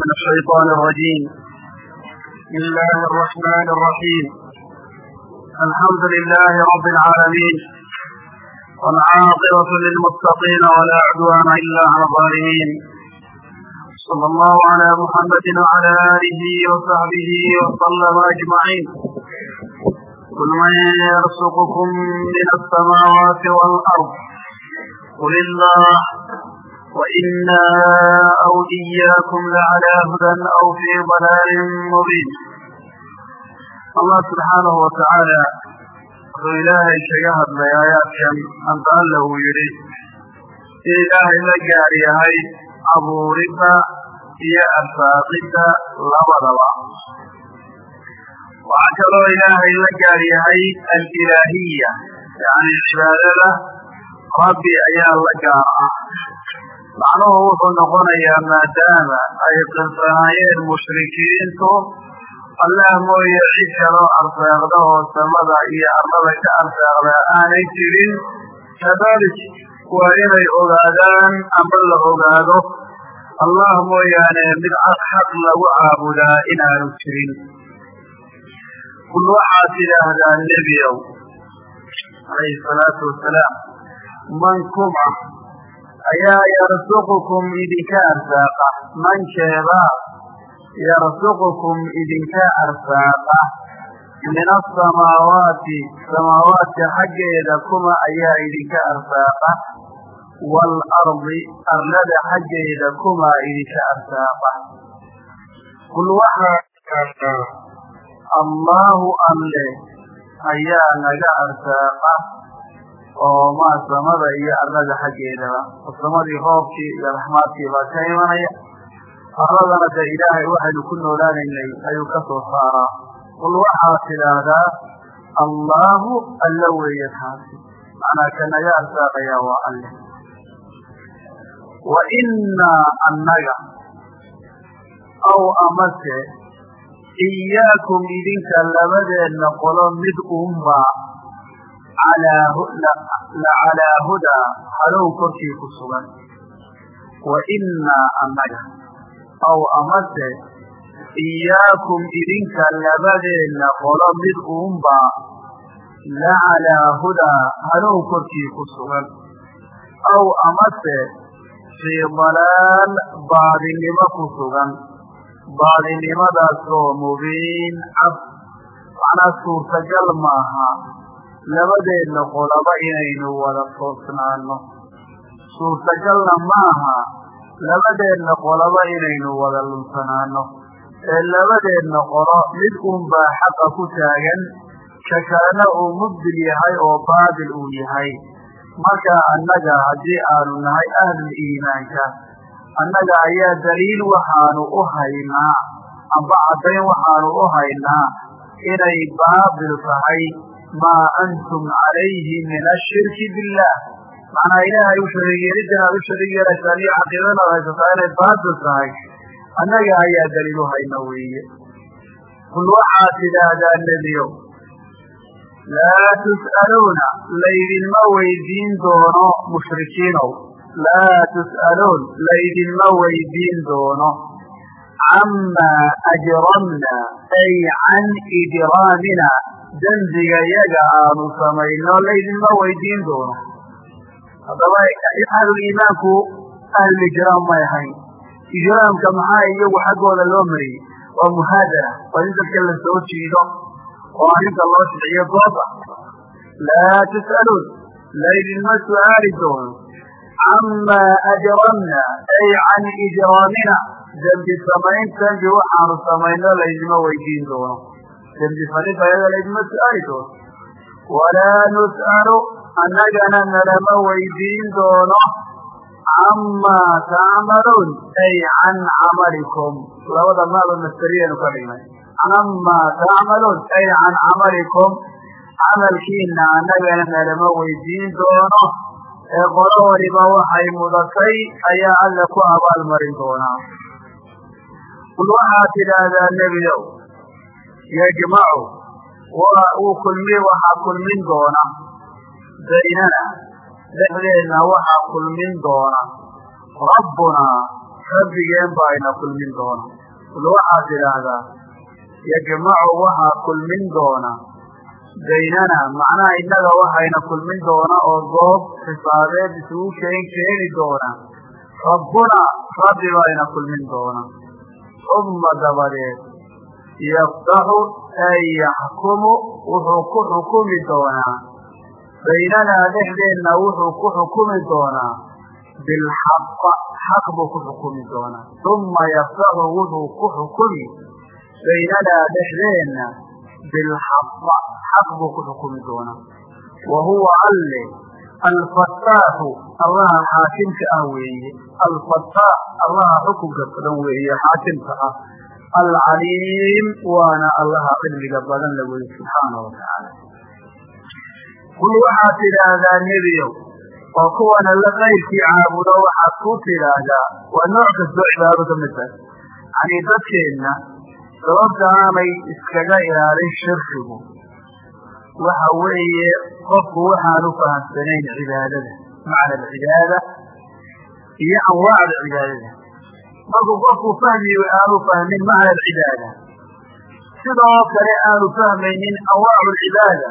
من الشيطان الرجيم بسم الله الرحمن الرحيم الحمد لله رب العالمين والعاقبة للمتقين ولا عدوان إلا على الظالمين صلى الله على محمد وعلى آله وصحبه وسلم أجمعين قل من يرزقكم من السماوات والأرض قل الله وإنا أو إياكم لعلى هدى أو في ضلال مبين allah subxaanahu watacaala wuxuu ilaahay kaga hadlay aayaadkan anta alla uu yidhi in ilaahay la gaar yahay abuuridda iyo arsaaqidda labadaba waxaa kaloo ilaahay la gaar yahay alilaahiya yani cibaadada rabbi ayaa la gaar ah macnuhu wuxuu noqonayaa maadaama ay qirsanaayeen mushrikiintu allah mooye cid kaloo arsaaqda oo samada iyo arlada ka arsaaqda aanay jirin. Kadalik waa inay ogaadaan ama la ogaado. Allah mooyaane mid cad xaq lagu caabudaa inaanu jirin. Kul waxaad tidhaahdaa nebiow calayhi salaatu wasalaam man kuma ayaa yarsuqukum idinka arsaaqa mankeebaa yarsuqukum idinka arsaaqa min asamaawaati samaawaadka xaggeeda kuma ayaa idinka arsaaqa waalardi arlada xaggeeda kuma idinka arsaaqa kul waxaa allaahu alle ayaa naga arsaaqa oo maa samada iyo arlada xaggeedaba samadii roobkii iyo raxmaadkii baa ka imanaya. Arladana dee ilaahay waxaynu ku noolaanaynay ayuu ka soo saaraa. Qul waxaad tidhaahdaa allaahu alla weeye taasi. Macnaa ka naga arsaaqayaa waa alle. Wa innaa annaga aw amase iyaakum idinka labadeenna qolo mid unbaa la calaa hudaa hadow korkii ku sugan wa innaa annaga aw amase iyaakum idinka labadeenna qolo mid uunbaa la calaa hudaa hadow korkii ku sugan aw amase fii dalaal baadinimo ku sugan baadinimadaasoo mubiin cad macnaa suurtagal maaha labadeenna qoloba inaynu wada toosnaano. Suurtagalna maaha labadeenna qoloba inaynu wada lunsanaano. Ee labadeenna qolo mid unbaa xaqa ku taagan ka kalena uu mubdil yahay oo baatil uu yahay. Marka annaga haddii aanu nahay ahlul iimaanka annaga ayaa daliil waxaanu u haynaa amba caddayn waxaanu u haynaa inay baatil tahay maa antum calayhi min ashirki billah macnaa ilaahay u shariig yeelidan aad u shariig yeelaysaan iyo caqiidana ad haysataa inay baatil tahay annaga ayaa daliil u weeye kul waxaad tidhaahdaa nebiyow laa tus'aluuna laydinma weydiin doono mushrikiinow laa tus'aluun laydinma weydiin doono camaa ajramna ay can ijraamina dembiga yaga aanu samayno laydinma weydiin doono. Haddaba ahluliimaanku ahlulijraam may ahayn. Ijraamka maxaa iyagu xaggooda loo mariyey? Waa muhaadara. Waa in dadka la soo jiido oo arrinta loo shiciyo gooba laa tus'aluun laydinma su'aali doono camaa ajramna ay can ijraamina dembi samayn dembi waxaanu samayno laydinma weydiin doono dembi falida ayada laydinma su'aali doono walaa nus'alu annagana nalama weydiin doono camaa tacmaluun ay can camalikum labada maaba mastariyaynu ka dhignay camaa tacmaluun ay can camalikum camalkiina annagana nalama weydiin doono ee qolo waliba waxay mudatay ayaa alla ku abaalmarin doonaa kul waxaad tidhaahdaa yajmacu wuu kulmi waxaa kulmin doona baynana dhexdeenna waxaa kulmin doona rabbunaa rabbigeen baa kulmin doona ul waxaad idhaahdaa yajmacu waxaa kulmin doona baynana macnaha innaga waxayna kulmin doona oo goob xisaabeed isugu keen keeni doona rabbuna rabbi baa kulmin doona uma dabadeed yaftaxu ay yaxkumu wuxuu ku xukumi doonaa baynanaa dhexdeenna wuxuu ku xukumi doonaa bilxaqa xaq buu ku xukumi doonaa uma yaftaxu wuxuu ku xukumi baynanaa dhexdeenna bilxaqa xaq buu ku xukumi doonaa wa huwa alle alfataaxu allaha xaakimka ah weeye alfataax allaha xukunka badan weeye xaakimka ah alcaliim waana allaha cilmiga badan la weye subxaana wa tacaala waxaad tidhaahdaa nebiyow oo kuwan alla kayrkii caabudo waxaad ku tidhaahdaa waa nooc kastoo cibaado ka mid tahay dadkeenna sababta aanay iskaga ilaalin shirkigu waxa weeye qofku waxaanu fahamsanayn cibaadada macna alcibaada iyo anwaacda cibaadada markuu qofku fahmi aanu fahmin macna alcibaada sidoo kale aanu fahmaynin anwaacu alcibaada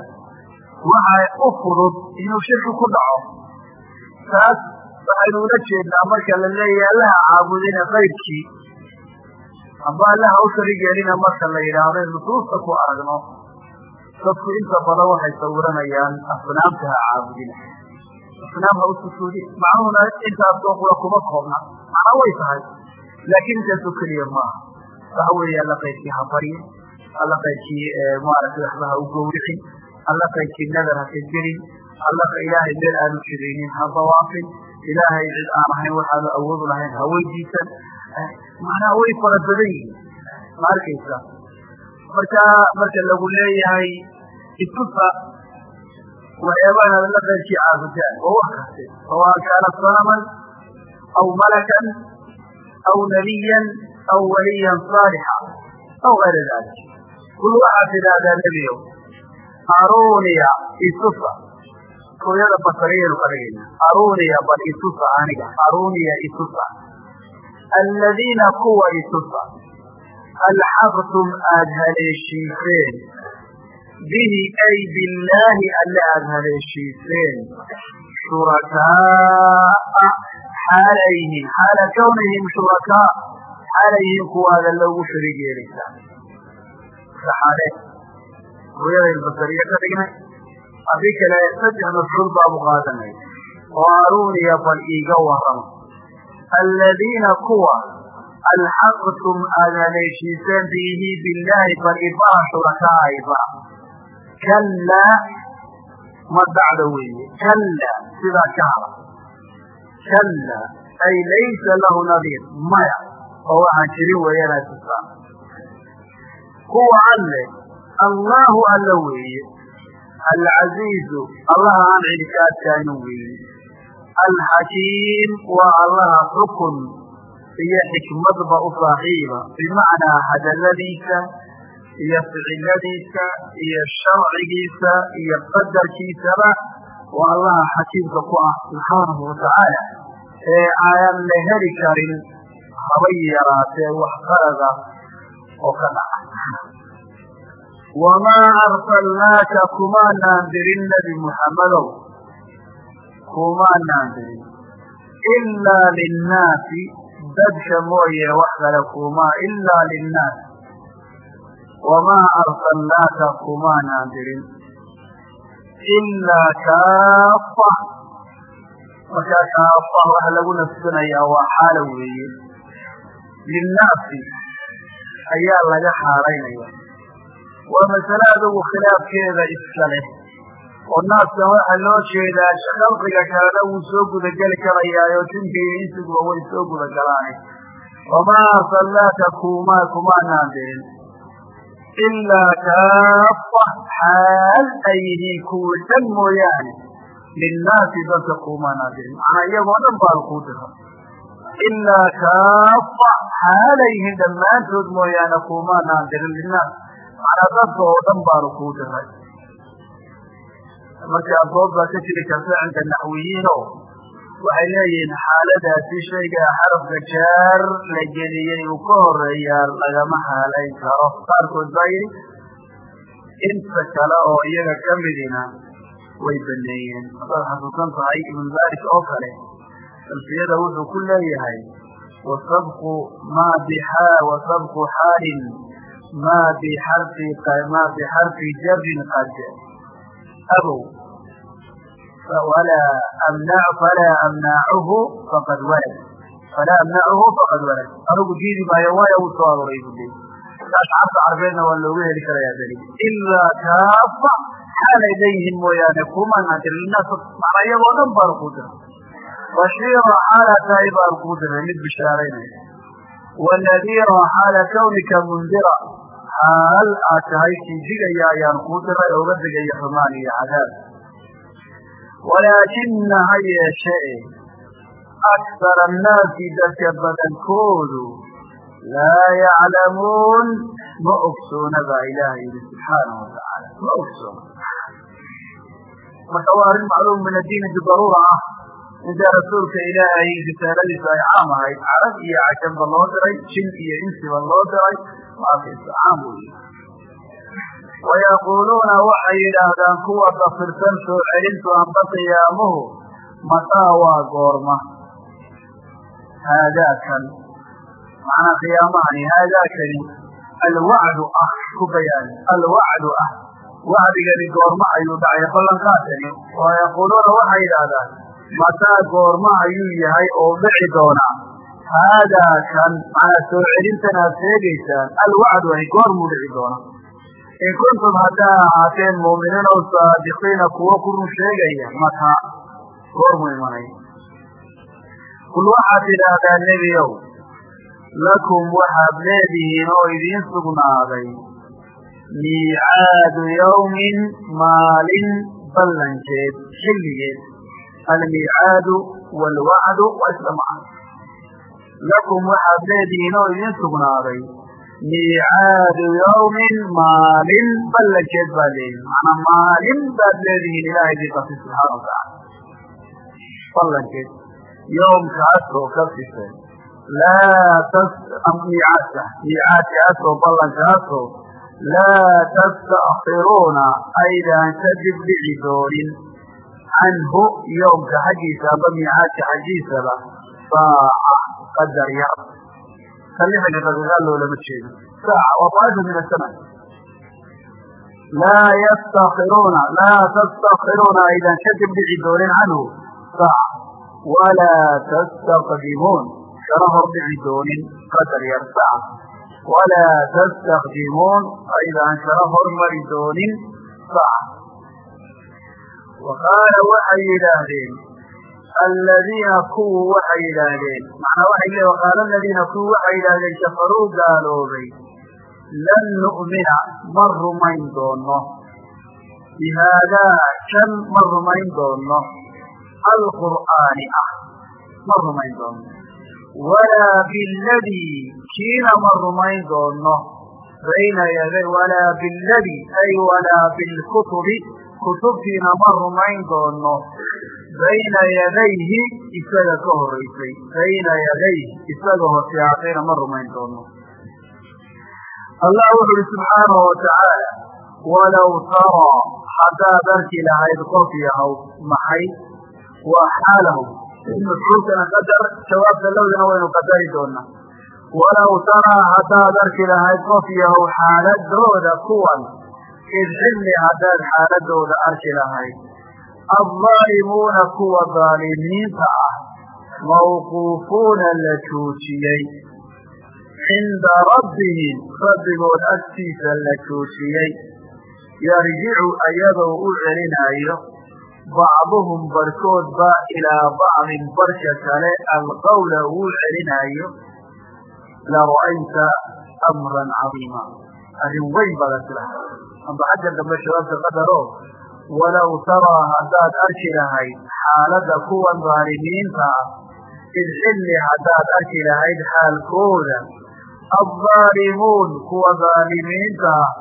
waxa u fudud inuu shirki ku dhaco. Taas waxaynu ula jeednaa marka la leeyahay allaha caabudina kayrkii amba allaha u sharig marka la yidhaahdo nusuusta ku aragno. Dadku inta badan waxay sawiranayaan asnaamta ha caabudina asnaam ha u sujuudin macnuhuna intaasoo qura kuma koobna. Macnaa way tahay laakiin intaasoo keliya maaha waxa weeye alla qayrkii ha baryin alla qayrkii maaragtay waxba ha u gowricin alla qayrkii nadar ha ka gelin alla ilaahay meel aanu jiraynin ha dawaafin ilaahay cid aan ahayn waxaanu awoodu lahayn ha weydiisan macnaha way fara badan yihiin ma arkaysa marka marka lagu leeyahay itusa waxyaabaha alla qayrkii caabudaan oo wax kaste sawaan kaana sanaman aw malakan aw nabiyan aw waliyan saalixa aw gayra dalik kul waxaad tidhaahdaa nebiyow aruniya itusa kooyada basariyaynu ka dhigayna aruniya bal itusa aniga aruniya itusa aladiina kuwa itusa alxaqtum aada haleeshiiseen bihi ay billaahi alle aada haleeshiiseen shurakaaa xaal ay yihiin xaala kawnihim shurakaa xaal ay yihiin kuwaada loogu sharig yeelaysaa saxaale ruyada basariye ka dhignay haddii kale saddex mafcuul baabu qaadanay oo aruniya bal iiga warrama aladiina kuwa alxaqtum aada haleeshiiseen bihi billaahi bal ibaha shurakaa iba kallaa ma weeye ka hara kallaa ay laysa lahu nadiir maya oo waxaan jirin weeyana tusaa kuwa alle allahu alla weeye alcaziizu allaha aan cidi ka adkaanin weeye alxakiim waa allaha xukun iyo xikmadba u saaxiiba bimacnaa hadaladiisa iyo ficiladiisa iyo sharcigiisa iyo qadarkiisaba waa allaha xakiimka ku ah subxaanahu watacaala ee aan la heli karin habay yaraatee wax qalada oo ka dhaca. Wamaa arsalnaaka kumaanaan dirin nebi muxammadow kumaanaan dirin ilaa linnaasi dadka mooye wax kale kuma ilaa linnaas wamaa arsalnaaka kumaanaan dirin ilaa kaafa markaa kaafa waxa lagu nafsanayaa waa xaalo weeye. linnaasi ayaa laga xaalaynaya waa masale adugu khilaafkeeda iska leh. Oo naaskan waxaa loo jeedaa khalqiga kalena wuu soo gudageli karayaayo jinka iyo insiguba way soo gudagalaane wamaa arsalnaaka kuma kumaanaan dirin ilaa kaafa xaal ay yihiin kuwi dhan mooyaane linnaasi dadka kumaanaan dirin macnaa iyagoo dhan baan kuu dira ilaa kaafa xaal ay yihiin dhammaantood mooyaane kumaanaan dirin linnaas macnaa dadka oo dhan baanu kuu diray marka dood baa ka jiri karta cinda naxwiyiin o waxay leeyihiin xaaladaasi shayga xarafka jaar la geliyey uu ka horeeyaa lagama haalayn karo. Qaarkood baa yidhi inta kale oo iyaga ka midina way baneeyeen haddaad xasuusan tahay ibnu malik oo kale salfiyada wuxuu ku leeyahay wasabqu ma bixa wasabqu xaalin ma bixarfi ma bixarfi jarin qad abow walaa amna falaa amnacuhu faqad walad falaa amnacuhu faqad walad anugu diidi maayo waayo wuu soo aroray bu le ashcarta carbeedna waa looga heli karayaa daliil ilaa kaafa xaalay leeyihiin mooyaane kumana dir linaas macnaa iyagoo dhan baanu kuu diray bashiira xaala tahay baanu kuu diray mid bishaaraynaya wanadiira xaala kawnika mundira xaal aad tahay kii digaya ayaan kuu diray oo uga digaya xumaan iyo cadaab walaakina ha yeeshee aksara annaasi dadka badankoodu laa yaclamuun ma ogsoona baa ilaaha yidhi subxaanahu watacaala ma ogsoona marka waa arrin macluum min addiini bidaruura ah inta rasuulka ilaahay risaaladiisu ay caam ahayd carab iyo cajamba loo diray jin iyo insiba loo diray maakaysa caam wey wayaquuluuna waxay yidhaahdaan kuwa dafirsan soo celintu amba qiyaamuhu mataa waa goorma haadaakan macnaa qiyaamahani haadaakani alwacdu ah ku bayaani alwacdu ah wacdigani goorma ayuu dhacay ballanqaadkani wayaquuluuna waxay yidhaahdaan mataa goorma ayuu yahay oo dhici doonaa haadaa kan macnaa soo celintan aad sheegaysaan alwacdu ahi goormuu dhici doona in kuntum haddaa ahaateen muuminiin oo saadiqiina kuwo ku run sheegaya mataa goormuu imanay kul waxaad tidhaahdaa nebiow lakum waxaad leedihiin oo idiin sugnaaday miicaadu yawmin maalin ballankeed xilligeed almiicaadu waalwacdu waa isla macno lakum waxaad leedihiin oo idiin sugnaaday miicaadu yawmin maalin ballankeed baad leedihin macanaa maalin baad leedihiin ilaahay diqasi subxaana watacaala ballankeed yowmkaas oo ka sifay laa miicaadka miicaadkaas oo ballankaasoo laa tasta'kiruuna aydaan ka dibdhici doonin canhu yowmka xaggiisa amba miicaadka xaggiisaba saaca qadar yar kalixda daqiiqaa loolama jeedo saaca waa faaifa min asana laa yastakiruuna laa tastakiruuna aydaan ka dibdhici doonin canhu saaca walaa tastaqdimuun kana hordhici doonin qadar yar saaca walaa tastakdimuun aydaan kala hormari doonin saaca wa qaala waxay yidhaahdeen aladiina kuwu waxay yidhaahdeen macnaa waxay le waqaala aladiina kuwu waxay yidhaahdeen kafaruu gaaloobay lan nu'mina ma rumayn doono bi haadaa kan ma rumayn doono alqur'aani ah ma rumayn doono walaa biladii kiina ma rumayn doono bayna yaday walaa biladii ay walaa bilkutubi kutubtiina ma rumayn doono bayna yadayhi isaga ka horaysay bayna yadayhi isaga horseaatayna ma rumayn doono. Allah wuxu uhi subxaanahu watacaala walow taraa haddaad arki lahayd qof yahow maxay? Waa xaalahu. Mafcuulkana qadar jawaabta lowdana waynu qadari doonaa. Walow taraa haddaad arki lahayd qof yahow xaaladooda kuwan id xilli haddaad xaaladooda arki lahayd addaalimuuna kuwa daalimiinta ah mawquufuuna la joojiyey cinda rabbihim rabbigood agtiisa la joojiyey yarjicu ayadoo u celinayo bacduhum barhkoodba ilaa bacdin barka kale alqawla uu celinayo la ra'ayta amran cadiima arrin weyn baad arki lahay amba xagga dambe shabaabka walow taraa haddaad arki lahayd xaaladda kuwan daalimiinta ah id xilli haddaad arki lahayd xaalkooda addaalimuun kuwa daalimiinta ah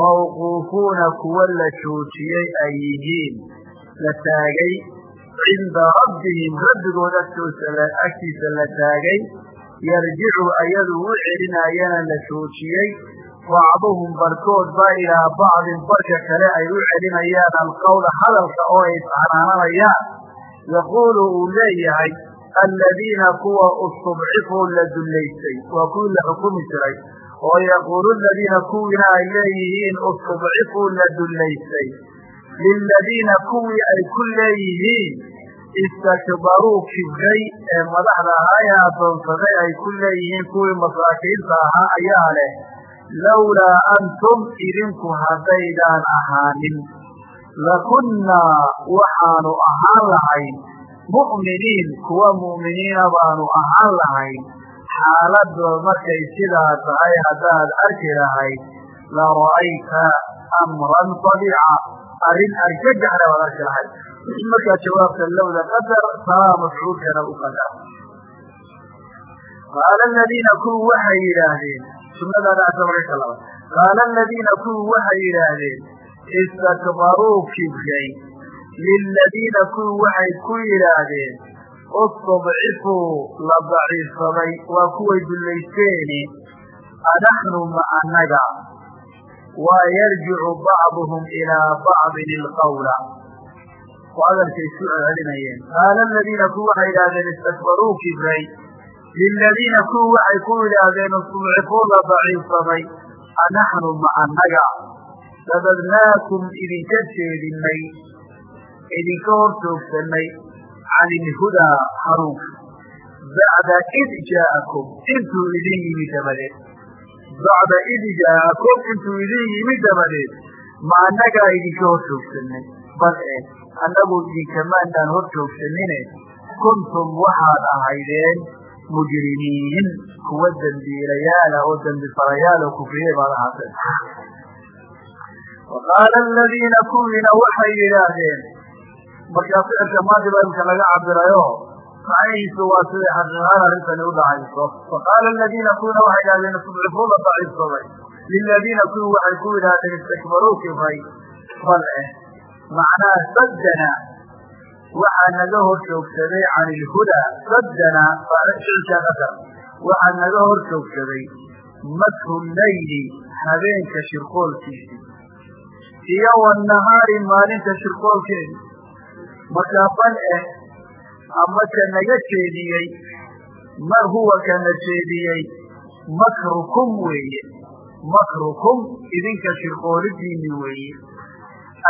mawquufuuna kuwa la joojiyey ay yihiin la taagay cinda rabbihim rabbigood agtoosa agtiisa la taagay yarjicu ayadu u celinayana la joojiyey bacduhum barkood ba ilaa bacdin barka kale ay u celinayaan alqawla hadalka oo ay isxanaananayaan yaquulu uu leeyahay aladiina kuwa istudcifuu la dullaystay waa kuwii la xukumi jiray oo yaquulu aladiina kuwiina ay leeyihiin istudcifuu la dullaystay liladiina kuwii ay ku leeyihiin istakbaruu kibray ee madaxda ahaa ee addoonsaday ay ku leeyihiin kuwii masaakiinta ahaa ayaa leh lawlaa antum idinku haddaydaan ahaanin lakunnaa waxaanu ahaan lahayn mu'miniin kuwa mu'miniina baanu ahaan lahayn xaaladoo markay sidaa tahay haddaad arki lahayd la ra'ayta amran dabiica arrin argagaxna baad arki lahayd markaa jawaabta lowda qadar taa mafcuulkana u qadar qaala aladiina kuwu waxay yidhaahdeen sunadaada asamarka laba qaala aladiina kuwu waxay yidhaahdeen istakbaruu kibray liladiina kuwi waxay ku yidhaahdeen istudcifuu la daciifsaday waa kuway dullaysteeni anaxnu ma annaga waa yarjicu bacduhum ilaa bacdin ilqawla. Oo hadalkay isu celcelinayeen. Qaala aladiina kuwi waxay yidhahdeen istakbaruu kibray liladiina kuwi waxay ku yidhaahdeen istudcifuu la daciifsaday anaxnu ma annaga sadadnaakum idinka jeedinay idinka hor joogsanay can ilhudaa hanuunka bacda id jaa'akum intuu idin yimi dabadeed bacda id jaa'akum intuu idin yimi dabadeed ma annagaa idinka hor joogsanay bal e annagu idinkamaanaan hor joogsanine kuntum waxaad ahaydeen mujrimiin kuwa dembiilayaala oo dembi farayaal oo kufriyey baad ahaateen waqaala aladiina kuwiina waxay yidhaahdeen markaa ficilka maadi baa imka laga cabirayo macnihiisu waa siday xaqiiqaan arrintani u dhacayso faqaala aladiina kuwiina waxay yidhahdeen istudcifuuna daciifsaday. Liladiina kuwi waxay ku saddana waxaa naga hor joogsaday can ilhudaa saddana ficilkaa qadar waxaa naga hor joogsaday madhu leyli habeenka shirqoolkiisi. Iyo wanahaari maalinta shirqoolkeedi. Markaa bal eh ama ka naga jeediyey mar huwa kana jeediyey makrukum weeye. Makrukum idinka shirqoolidiini weeye.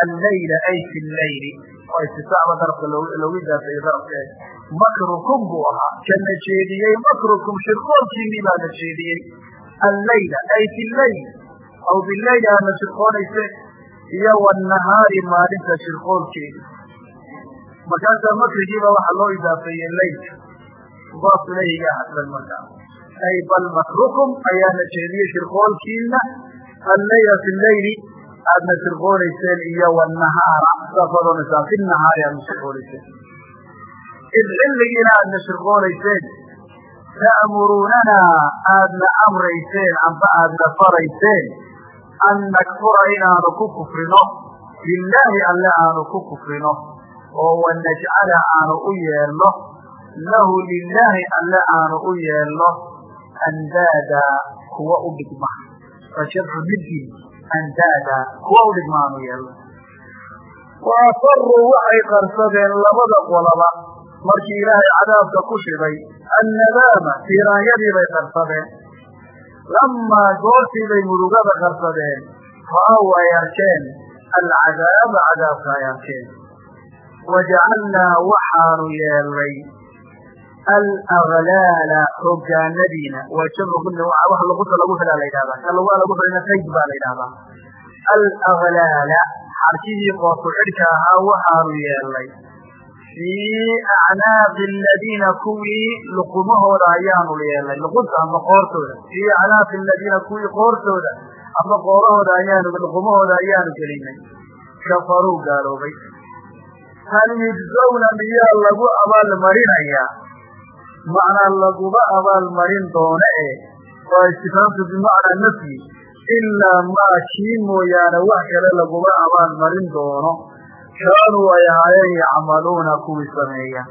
Allayla ay fi llayli oo istisacba darafka loogu idaafeeye darafke makrukum buu ahaa. Kana jeediyey makrukum shirqoolkiinii baa na jeediyey. Allayla ay fi aw billayli aadna shirqoonayse iyo wanahaari maalinta shirqoolkeedi markaasaa makrigiiba waxaa loo idaafeeyey laylka mudaaf ilayhiga hadlan markaa. Ay bal makrukum ayaana jeediyey shirqoolkiina allayla fi llayli aadna shirqoonayseen iyo wanahaara saasaad oonaysaa fi nahaari aadna shirqoonayseen id xilligiina aadna shirqoonayseen ta'muruunana aadna amrayseen amba aadna farayseen an nakfura inaanu ku kufrino lilaahi alle aanu ku kufrino oo wanajcala aanu u yeelno lahu lilaahi alle aanu u yeelno andaada kuwa u dhigma. Fashadcu midgii andaada kuwa u dhigma aanu yeelno wa asaruu waxay qarsadeen labada qolaba. Markii ilaahay cadaabka ku shiday annadaama tiiraanyadii bay qarsadeen. Lamaa goortii bay murugada qarsadeen. Fa-aw ay arkeen. Alcadaaba cadaabka ay arkeen. Wajacalnaa waxaanu yeelnay alaklaala hogaanadiina. Waa jamcu wax luquta lagu xidhaa la yidhahdaa ka lagu xidhina qayd baa la yidhahdaa alaklaala xarkihii qoofu xidhka ahaa waxaanu yeelnay. Fii acnaaqi aladiina kuwii luqumahooda ayaanu yeelnay. Luqunta ama qoortooda. Fii acnaaqi aladiina kuwii qoortooda ama qoorahooda ayaanu luqumahooda ayaanu gelinay kafaruu gaaloobay. Hal yujzawna miyaa lagu abaalmarinayaa macnaa laguma abaalmarin doona e waa istifaamtu bimacnaa nafyi ilaa maa kii mooyaane wax kale laguma abaalmarin doono. Kaanuu ay ahaayeen yacmaluuna kuwii sameeya.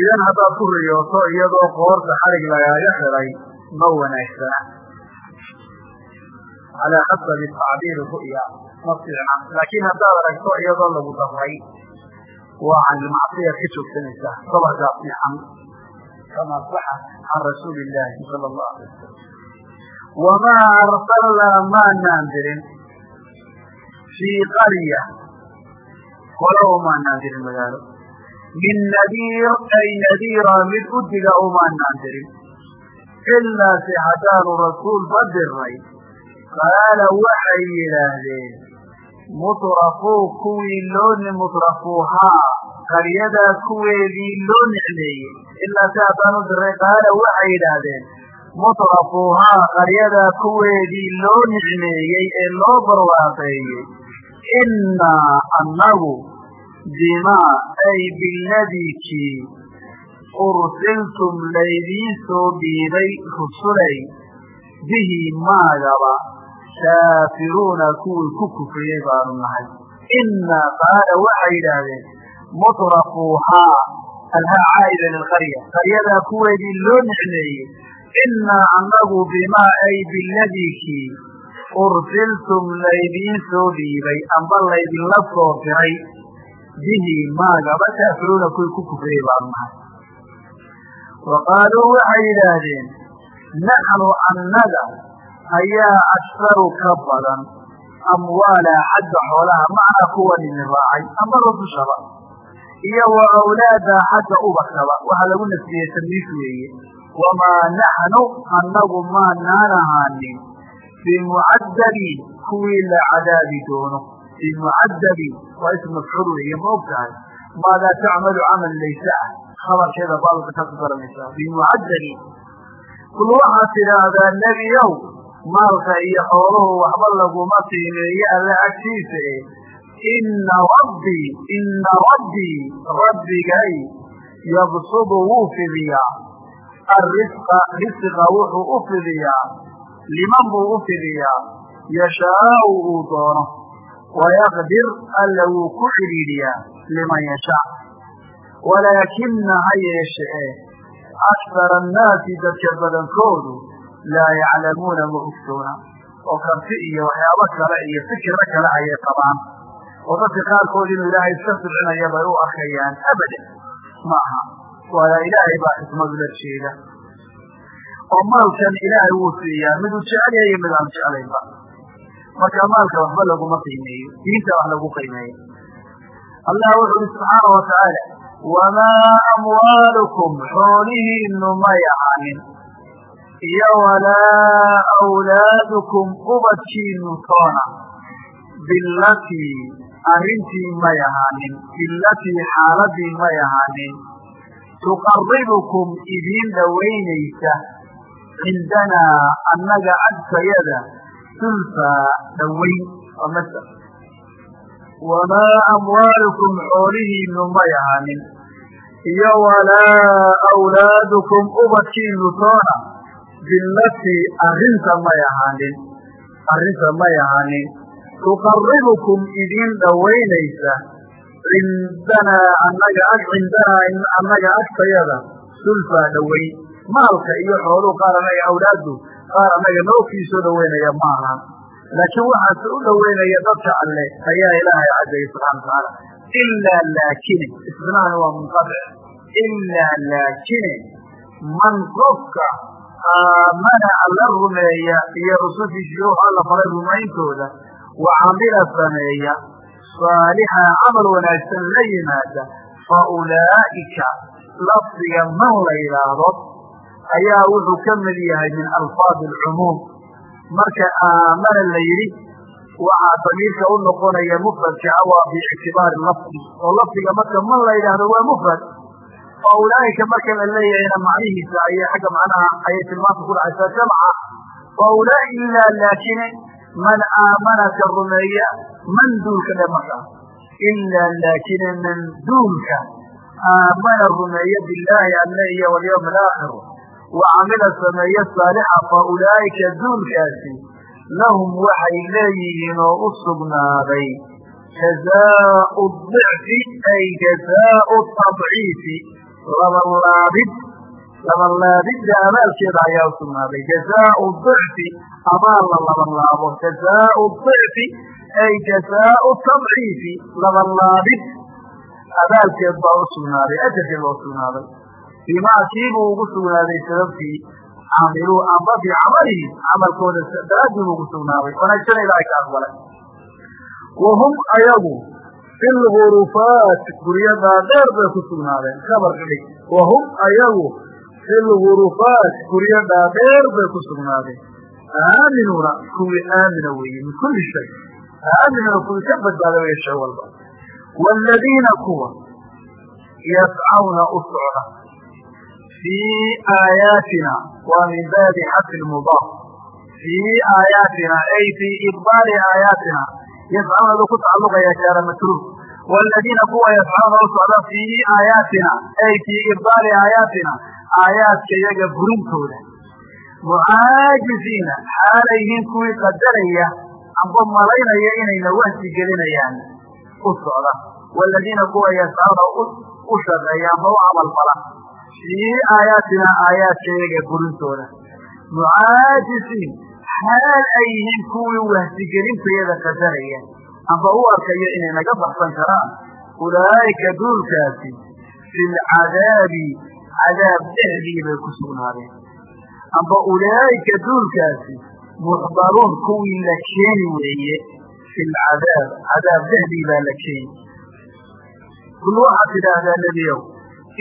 Idan haddaad ku riyooto iyadoo qoorta xarig lagaaga xiday ma wanaagsana calaa xasabi tacbiiri ru'ya ma fiicna. Laakiin haddaad aragto iyadoo lagu dabray waa can ilmacsiya ka joogsanaysaa sabarkaa fiican. Kama saxa can rasuuli illaahi sala allahu alay wasalam wamaa arsalnaa maanaan dirin fii qarya. Qolo umaanaan dirin magaalo min nadiir ay nadiira mid udiga umaanaan dirin ilaase haddaanu rasuulba diray qaala waxay yidhaahdeen mutrafuu kuwii loo mutrafuuhaa qaryadaa kuweedii loo nicmeeyey ilaase haddaanu diray qaala waxay yidhaahdeen mutrafuuhaa qaryadaa kuweedii loo nicmeeyey ee loo barwaaqeeyey innaa annagu bimaa ay biladii kii ursiltum laydiin soo dhiibay rusulay. Bihi maagaba kaafiruuna kuwii ku kufriyey baanu nahay. Innaa qaala waxay yidhaahdeen mutrafuuhaa alhaa caa'ida lilqarya qaryadaa kuweedii loo nicmeeyey innaa annagu bimaa ay biladii kii ursiltum laydiin soo dhiibay amba laydinla soo diray bihi maagaba kaafiruuna kuwii ku kufriyey baanu nahay. Wa qaaluu waxay yidhaahdeen naxnu annaga ayaa aksaru ka badan amwaala xagga xoolaha macnaa kuwan idin raacay amba rusushaba iyo wa awlaada xagga ubakaba waxaa lagu nasbiyey tamyiis weeye. Wamaa naxnu annagu maanaan ahaanin bimucadabiin kuwii la cadaabi doono. Bimucadabiin waa ism mafcuul weeye ma og maadaa tacmalu camal laysa ah khabarkeeda baalka ka garanaysaa bimucadabiin kul waxaad tidhaahdaa nebiyow maalka iyo xooluhu waxba laguma qiimeeye alla agtiisa e inna rabbii inna rabbii rabbigay yabsudu wuu fidiyaa. Arrisqa risqa wuxuu u fidiyaa. Liman buu u fidiyaa. Yashaau uu doono. Wayaqdir alla wuu ku xidhiidhiyaa liman yashaa. Walaakina ha yeeshe e akara annaasi dadka badankoodu laa yaclamuuna ma ogsoona. oo karti iyo waxyaabo kale iyo fikiro kale ayay qabaan. oo dadka qaarkood inuu ilaahay iska sibcinaya bay u arkayaan. Abadan ma aha waayo ilaahay baa xikmadu la jeeda. oo maalkan ilaahay wuu siiyaa. Miduu jecel yahay iyo mid aan jeclaynba marka maalka waxba laguma qiimeeyo. Diinta wax lagu qiimeeyo. Allah wuxu uhi subxaana wa tacaala wamaa amwaalukum? Xoolihiinu may ahaanin iyo walaa awlaadukum ubadkiinu toona bilatii arrintii may ahaanin bilatii xaaladii may ahaanin tuqaribukum idiin dhowaynaysa cindanaa annaga agtayada sulfaa dhowayn wamaa amwaalukum xoolihiinu may ahaanin iyo walaa awlaadukum ubadkiinu toona bilatii arrinta may ahaanin arrinta may ahaanin tuqaribukum idiin dhowaynaysa. Cindanaa annaga ag cindanaa annaga agtayada sulfaa dhowayn maalka iyo xooluhu qaar anaga awlaadu qaar annaga noofii soo dhoweynaya ma ahaan laakiin waxaase u dhoweynaya dadka alle ayaa ilaahay caddeeyey subxana watacaala ilaa laakine istinahani waa munqatic ilaa laakine man qofka aamana alla rumeeya iyo rusushiisii wuxu alla faray rumayntooda wa camila sameeya saalixa camal wanaagsan la yimaada fa ulaa'ika lafdiga man la yidhaahdo ayaa wuxuu ka mid yahay min alfaadi alcumuum marka aamana la yidhi waxaa damiirka u noqonaya mufradka awaa biictibaari lafdi oo lafdiga marka man la yidhaahdo waa mufrad oo ulaaika marka la leeyahayna macnihiisa ayay xagga macnaha ayay tilmaanta ku dhacaysaa jamca wa ulaa'i ilaa laakine man aamana ka rumeeya man duulka dhe markaa ilaa laakine man duulka aamana rumeeya billaahi alle iyo walyawm alaakhir wa camila sameeye saalixa fa ulaa'ika duulkaasi lahum waxay leeyihiin oo u sugnaaday. Jazaau dicfi ay jazaau tadciifi labalaabid labalaabidda abaalkeeda ayaa usugnaaday jazaau dicfi abaal la labalaabo. Jazaau dicfi ay jazaau tadciifi labalaabid abaalkeed baa usugnaaday ajarkeed baa usugnaaday bimaa kiibuu ugu sugnaaday sababtii caamiluu amba bicamalihi camalkooda daraadii buu ugu sugnaaday. Wanaagsan ilaahay ka aqbalay. Wahum ayagu fi lgurufaat guryo dhaadheer bay ku sugnaadeen kabarka dhig wahum ayagu fi lgurufaat guryo dhaadheer bay ku sugnaadeen. Aaminuuna kuwii aamina weeye min kulli shay. Aaminuuna kuwii ka badbaada weye shay walba. Waaladiina kuwa yascawna u socda fii aayaatina waa min baabi xafi lmudaaf fii aayaatina ay fii iqbaali aayaatina yascawna ku tacaluqaya jaara matruuf waaladiina kuwa yascawna u socda fii aayaatina ay fii ibdaali aayaatina aayaadka iyaga burintooda mucaajiziina xaalayhiin kuwii qadaraya amba malaynaya inayna wahsi gelinayaan u socda waaladiina kuwa yascawna u shaqeeya amba u camal fala fii aayaatina aayaadka iyaga burintooda mucaajiziin xaal ay yihiin kuwii wahsigelintayada qadaraya amba u arkayo inay naga baxsan karaan. Ulaa'ika duulkaasi fi lcadaabi cadaab dhexdii bay ku sugnaadeen. Amba ulaa'ika duulkaasi muxdaruun kuwii la keeni weeye fi lcadaab cadaab dhexdii baa la keeni. Kul waxaad tidhaahdaa nebiyow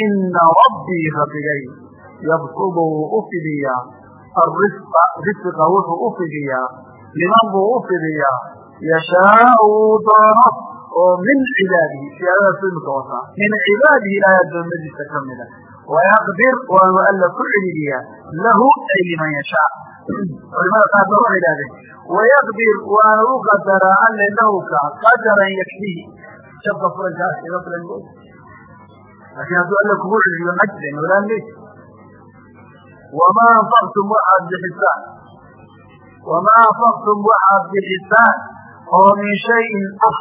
ina rabbii rabbigay yabsudu u fidiyaa arisqa risqa wuxuu u fidiyaa liman buu u fidiyaa yashaau uu doono oo min cibaadihi siyaadadaas imika wataa min cibaadihi ilaahay addoommadiisa ka mida wayaqdir waanu alla ku celiyaa lahu ay liman yashaa culimada qaar ba waxay idhahdeen wayaqdir waana u qadaraa alle lahu ka qadaran yakfihi jabka fulankaas iga fulan laakiin hadduu alla kugu celiyo najde noolaan leys wamaa anfaqtum waxaad bixisaan wamaa anfaqtum waxaad bixisaan oo min shayin ah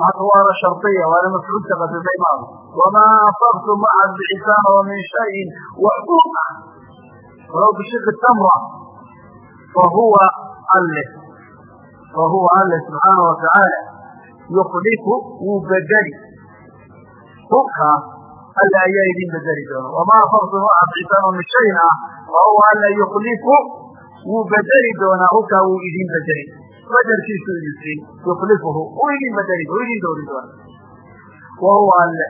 maaka waana shardiya waana mafcuulka qadimay maada wamaa anfaqtum waxaad bixisaan oo min shayin waxbuu ah walow bishiqi tamra fahuwa alle fahuwa alle subxaana watacaala yuklifu wuu bedeli hubkaa alla ayaa idin bedeli doona wamaa anfaqtum waxaad bixisaan oo min shayin ah fahuwa alla yuklifu wuu bedeli doonaa hubkaa wuu idin bedeli baderkiisu idin siin uu idin bedeli uu idin doori doona wa alle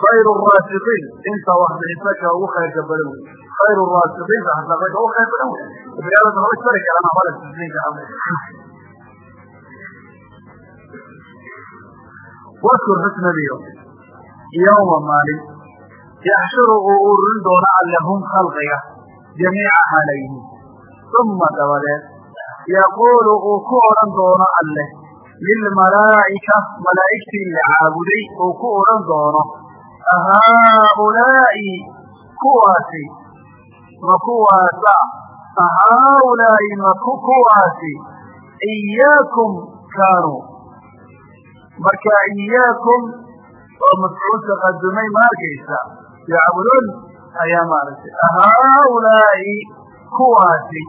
khayru raasiqiin inta wax bixisaka ugu khayrka badan wey khayru raasiqiinta hasaqaka ugu khayr badan wey biniaadamka haba isbari karaan amala tisniinka amr waskur xusnabiyo yawma maalin yaxshuru uu ururin doono alle hum khalqiga jamiica halayhi uma dabadeed yaquulu uu ku odhan doono alleh lilmalaa'ika malaa'igtii la caabuday uu ku odhan doono ahaaulaa'i kuwaasi ma kuwaasa ahaaulaa'i ma kuwaasi iyaakum kaanuu marka iyaakum oo mafcuulka qadumay ma arkaysa yacbuduun ayaa maaragtay ahaaulaa'i kuwaasi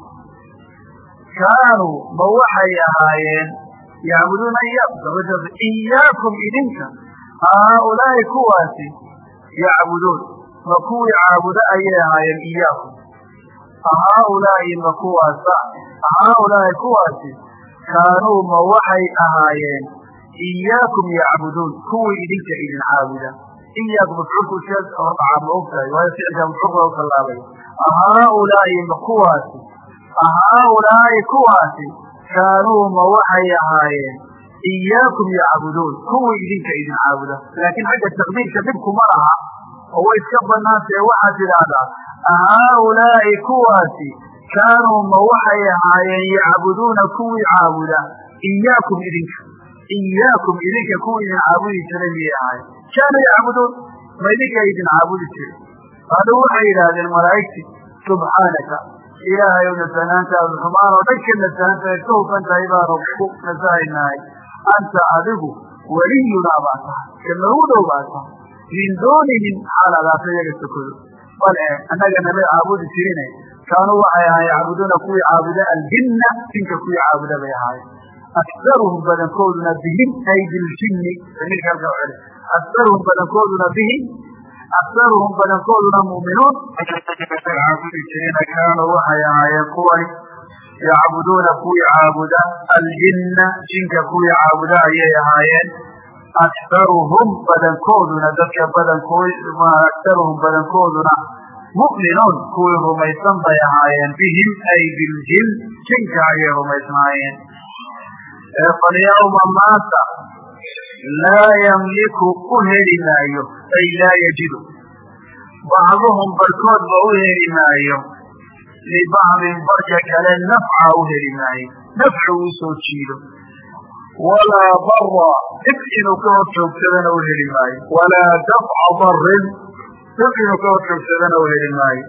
kaanuu ma waxay ahaayeen yacbuduuna iyaakum sabashaas iyaakum idinka haaulaa'i kuwaasi yacbuduun ma kuwii caabudo ayay ahaayeen iyaakum haaulaa'i ma kuwaasa haaulaa'i kuwaasi kaanuu ma waxay ahaayeen iyaakum yacbuduun kuwii idinka idin caabuda iyaakum mafcuulku sheeg horbacaad ma ogtahay waayo ficilka mafcuulka tallaabay. Haaulaa'i kuwaasi? Haaulaa'i kuwaasi? Kaanuu ma waxay ahaayeen iyaakum yacbuduun. Kuwii idinka idin caabuda. Laakiin xagga taqdiirka dhibkuma laha oo way iska banaantae waxaad tidhaahdaa haaulaa'i kuwaasi? Kaanuu ma waxay ahaayeen yacbuduuna kuwii caabuda. Iyaakum idinka iyaakum idinka kuwii idin caabudi jiray miyay ahaayeen kaanuu yacbuduun ma idinka idin caabudi jiray qaaluu waxay yidhaahdeen malaa'igti subxaanaka ilaahay ow nasanaantaadu xumaan oo dhan ka ka hufan tahay baanu ku nasahaynahay anta adigu weliyunaa baa tahay kanagu dhow baa tahay min duunihim xaaladaasa iyaga sokodo bale annaga nama caabudi jirine kaanuu waxay ahaayeen yacbuduuna kuwii caabuda aljinna jinka kuwii caabuda bay ahaayeen aktaruhum badankooduna bihim ay celi aktaruhum badankooduna bihim aktaruhum badankooduna mu'minuun caabudi jirina kaanuu waxay ahaayeen kuwani yacbuduuna kuwii caabuda aljinna jinka kuwii caabuda ayay ahaayeen aktaruhum badankooduna dadka badankood aktaruhum badankooduna mu'minuun kuwii rumaysan bay ahaayeen bihim ay biljin jinka falyawma maanta laa yamliku u heli maayo ay laa yajidu. Bacduhum barkoodba u heli maayo libacdin barka kale nafca u heli maayo nafcu uu soo jiido. Walaa bara dib inuu ka hor joogsadana u heli maayo walaa dafca darin dib inuu ka hor joogsadana u heli maayo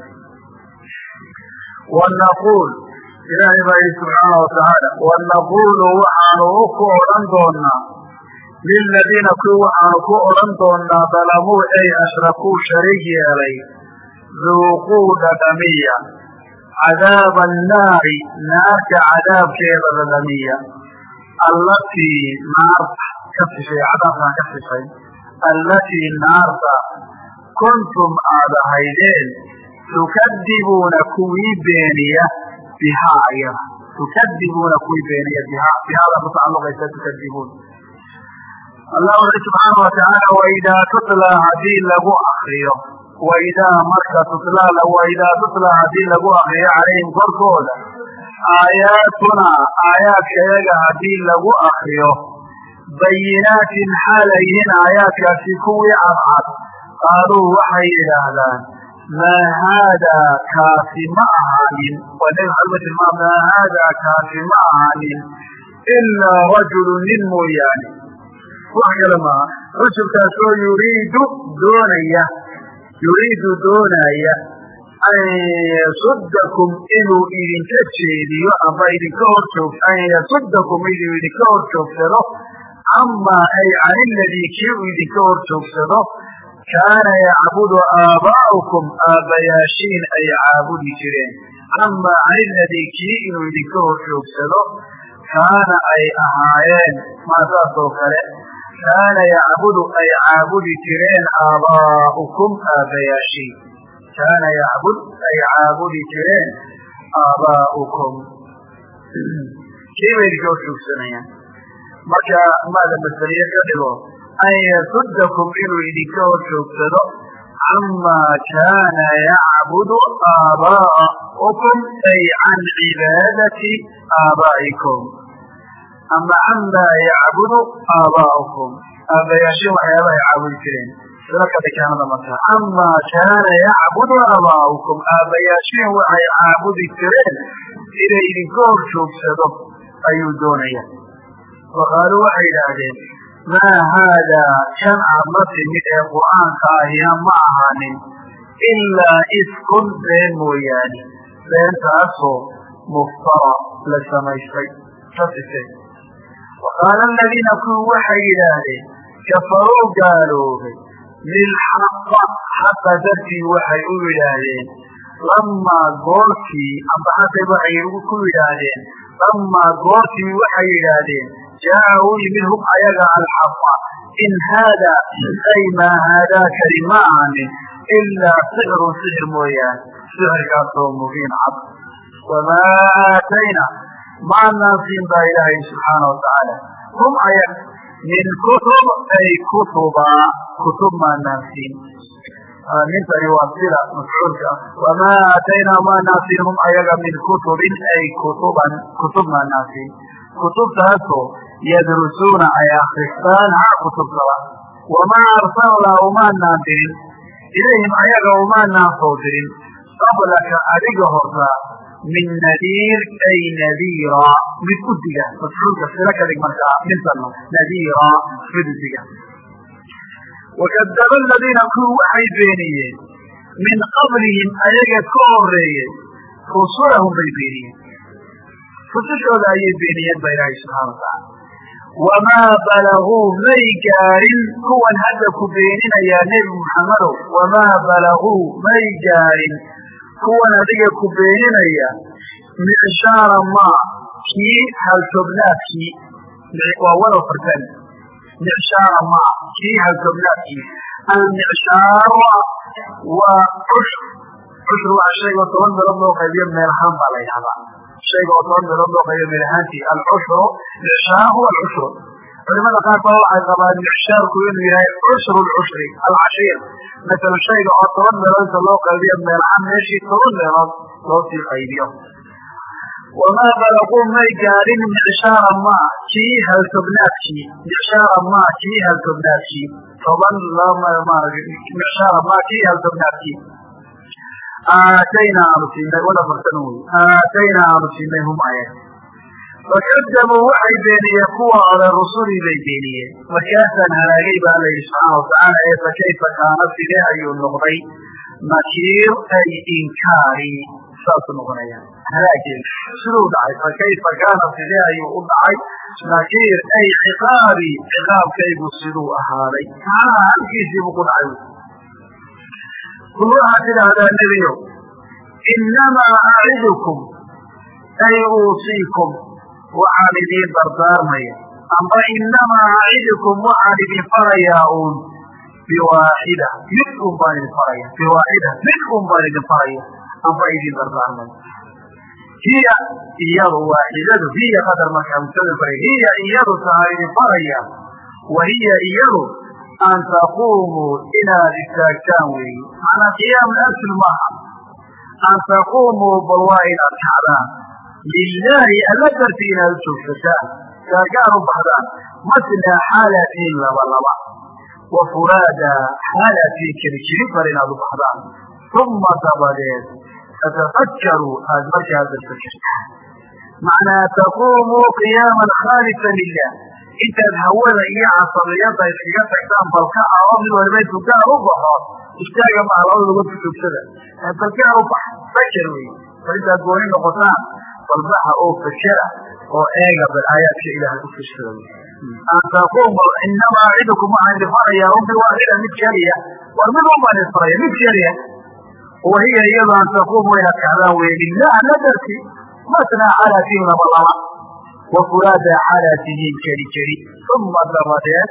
wanaquul ilaahay baa yihi subxaana watacaala wanaquulu waxaanu ku odhan doonaa liladiina kuwi waxaanu ku odhan doonaa dalamuu ay ashrakuu sharig yeelay duuquu dhadhamiya cadaaba annaari naarta cadaabkeeda dhadhamiya allatii naarta ka sishay cadaabkaan ka sishay allatii naarta kuntum aad ahaydeen tukadibuuna kuwii beeniya bihaa ayada tukadibuuna kuwii beeniya bihaa bihaada mutacalluqaysa tukadibuun allah wuxu subxaana watacaala waidaa tutlaa haddii lagu akriyo waidaa marka tutlaa waidaa tutlaa haddii lagu akriyo calayhim korkooda aayaatuna aayaadka yaga haddii lagu akriyo bayinaatin xaalay yihiin aayaadkaasi kuwii cadcad qaaluu waxay yidhaahdaan maa haadaa kaasi ma ahaanin waa nebi maxamed tilmaam maa haadaa kaasi ma ahaanin ilaa rajulu nin mooyaane wax kale maaha rajulkaasoo yuriidu doonaya yuriidu doonaya an yasudakum inuu idinka jeediyo amba idinka hor joog an yasudakum inuu idinka hor joogsado camaa ay can iladii kii uu idinka hor joogsado kaana yacbudu aabaa'ukum aabbayaashiin ay caabudi jireen camaa can iladii kii inuu idinka hor joogsado kaana ay ahaayeen maa saas oo kale kaana yacbudu ay caabudi jireen aabaa'ukum aabbayaashiin kaana yacbud ay caabudi jireen aabaa'ukum kii bay idinka hor joogsanayaan marka maada masaliye ka dhigo an yasudakum inuu idinka hor joogsado camaa kaana yacbudu aabaa'ukum ay can cibaadati aabaa'ikum ama camaa yacbudu aabaa'ukum aabbayaashin waxyaabaha ay caabudi jireen silaka dhikaanada marka camaa kaana yacbudu aabaa'ukum aabbayaashin waxay caabudi jireen inay idinka hor joogsado ayuu doonaya waxay yidhaahdeen maa haadaa aad la timid ee qur'aanka ahiya ma ahaanin ilaa ifkun been mooyaane beentaasoo muftara la samaystay ka sisay waqaala aladiina kuwi waxay yidhaahdeen kafaruu gaaloobay lilxaqa xaqa dartii waxay u yidhaahdeen lamaa goortii amba xaqay waxay ku yidhaahdeen lamaa goortii waxay yidhaahdeen jaa u yimid hum ayaga alxaqa in haada ay maa haadaakani ma ahanin ilaa sixrun sixir mooyaane sixirkaasoo mubiin cad wamaa aatayna maanaan siin baa ilaahay subxaana watacaala hum ayaga min kutub ay kutubaa kutub maanaan siin nintani waa sila mafcuulka wamaa aataynaa maanaan siin hum ayaga min kutubin ay kutuban kutub maanaan siin kutubtaasoo yadrusuuna ay akristaan ha kutubtada wamaa arsalnaa umaanaan dirin ilayhim ayaga umaanaan soo dirin qablaka adiga horta min nadiir ay nadiira mid udiga mafcuulka sila ka dhig markaa mintana nadiira mid udiga wakadaba aladiina kuwi waxay beeniyeen min qablihim ayaga ka horeeyey rusulahum bay beeniyeen rusushooda ayay beeniyeen ba ilaahay subxana watacaala wamaa balaguu may gaarin kuwan hadda ku beeninayaa nebi muxammedow wamaa balaguu may gaarin kuwan adiga ku beeninaya micshaara maa kii haltobnaadkii waa walow fartan micshaara maa kii haltobnaadkii almicshaar waa cushr cushr waa shayga oo toban meelood loo qaybiyo meel ahaan baa la yidhahdaa shayga oo toban meelood loo qaybiyo meel ahaantii alcushru micshaar huwa alcushru culimada qaar waxay qabaan micshaarku inuu yahay cushru lcushri alcashiir masalan shayga oo toban meelood loo qaybiyo meel ahaan meeshii toban meelood loo sii qaybiyo wamaa balaguu may gaadhin micshaara maa kii haltobnaadkii micshaara maa kii haltobnaadkii toban micshaara maa kii haltobnaadkii aatayna aanu siinay wala bartan wey aatayna aanu siinay hum ayag fakadabuu waxay beeniyeen kuwa ole rusulii bay beeniyeen markaasaan halaagay baa la subxaana watacaala ee fakayfa kaana sidee ayuu noqday nakiir ay inkaari saasuu noqonaya halaageen siduu dhacay fakayfa kaana sidee ayuu u dhacay nakiir ay ciqaabi ciqaabkaygu siduu ahaaday macnaha halkiisiibuu ku dhacay kul waxaad tidhaahdaa nebiyo inamaa acidukum ay uusiikum waxaan idiin dardaarmaya amba inamaa acidukum waxaan idin farayaa uun biwaaxida mid un baan idin faraya? Biwaaxida mid un baan idin faraya? Amba idin dardaarmaya hiya iyadu waaxidadu hiya qadar markaa mubtada faray hiya iyadu tahaa idin faraya. Wa hiya iyadu an taquumuu inaad istaagtaan weeye macnaa qiyaamu asl maaha an taquumuu bal waa inaad kacdaan lilaahi alla darti inaad u joogsataan gaargaar u baxdaan masnaa xaalatiin laba laba wa furaada xaalatiin keli jiri bar inaad u baxdaan uma dabadeed tatafakkaruu aad markaa dadfakirtaan macnaa taquumuu qiyaaman khaalisa lilah intaad hawada iyo casabiyada iskaga tagtaan balka ao mid waliba gaar u baxo istaaga maaha labada lugood ku joogsada bal gaar u bax faker wey bal intaad gooni noqotaan balbaxa oo fakera oo eega bal aayaadka ilaahay u firsada an taquumu inamaa acidukum waxaan idin farayaa un biwaahida mid keliya. War mid un baan idin faraya mid keliya. Wa hiya iyado an taquumu inaad kacdaan wey lilah alla darti masnaa xalatiin laba laba wa furaada xalaatihiin keli keli uma dabadeed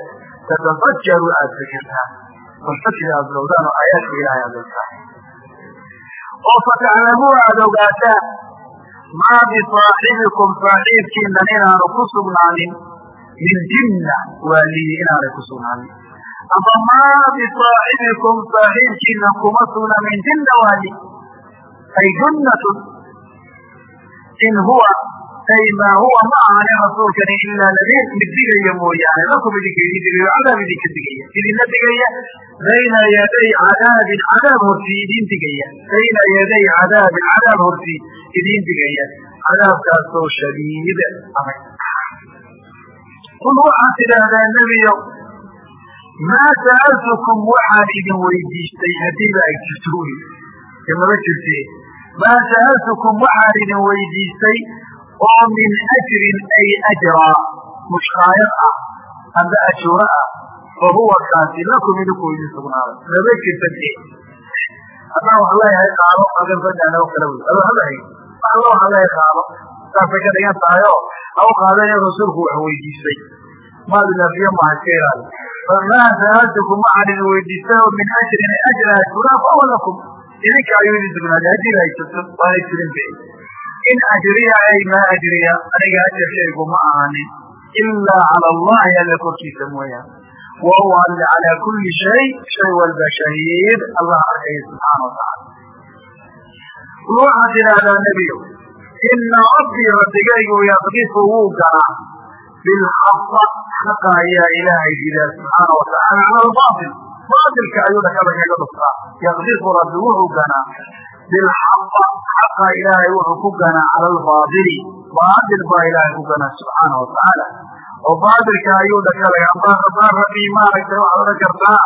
tatafakkaru aad fikirtaan bal fakri aad bilowdaan oo aayaadka ilahay aad ogtaan oo fataclamuu aada ogaataan maa bisaaxibikum saaxiibkiinan inaanu ku sugnaanin min jinna waaliyi inaanay ku sugnaanin ama maa bisaaxibikum saaxiibkiinan kuma sugna min jinna waali ay junnatun in huwa ay maa huwa ma ahani rasuulkani ilaa nadiir mid mooyaane lakum idinka idin digayo cadaab idinka digaya idinla digaya bayna yaday cadaabin cadaab hortii idin digaya bayna yaday cadaabin cadaab hortii idin digaya cadaabkaasoo shadiid adag qul waxaad tidhaahdaa nebiyo maa sa'altukum waxaan idin weydiistay haddiiba ay jirto wy maba jirte maa sa'altukum waxaan idin weydiistay oo min ajrin ay ajraa mushkaayad ah amba ajuuro ah fa huwa kaasi lakum idinku idin sugnaaday maba jirta haddaan wax leeyahay qaado agan badana kala wey ado hadahay alla waxaa leeyahay qaado saasay ka dhigan tahay oo haw qaadaya rasuulku wax weydiistay. Maad naafiyo maha iska ilaali. Maa sa'altukum waxaan idin weydiistay oo min ajrin ajra ajuraa fa huwa lakum. Idinka ayuu idin sugnaaday haddii ay jirto waanay jirin in ajriya ay maa ajriya aniga ajarkaygu ma ahanin ilaa cala allahi alla korkiisa mooyaane wa huwa alle calaa kulli shay shay walba shahiid allah arkaya subxaana watacaala kul waxaad tidhaahdaa nebiyo ina rabbii rabbigaygu yaqdifu wuu ganaa bilxaqa xaqa ayaa ilaahay didaa subxaana watacaala cala albaatil baatilka ayuu dhakada kaga dhuftaa yaqdifu rabbi wuxuu ganaa bilxaqa xaqa ilaahay wuxuu ku ganaa cala albaatili baatil baa ilaahay ku ganaa subxaana watacaala oo baatilka ayuu dhakada ambaa rabbi maaragtay waxaad odhan kartaa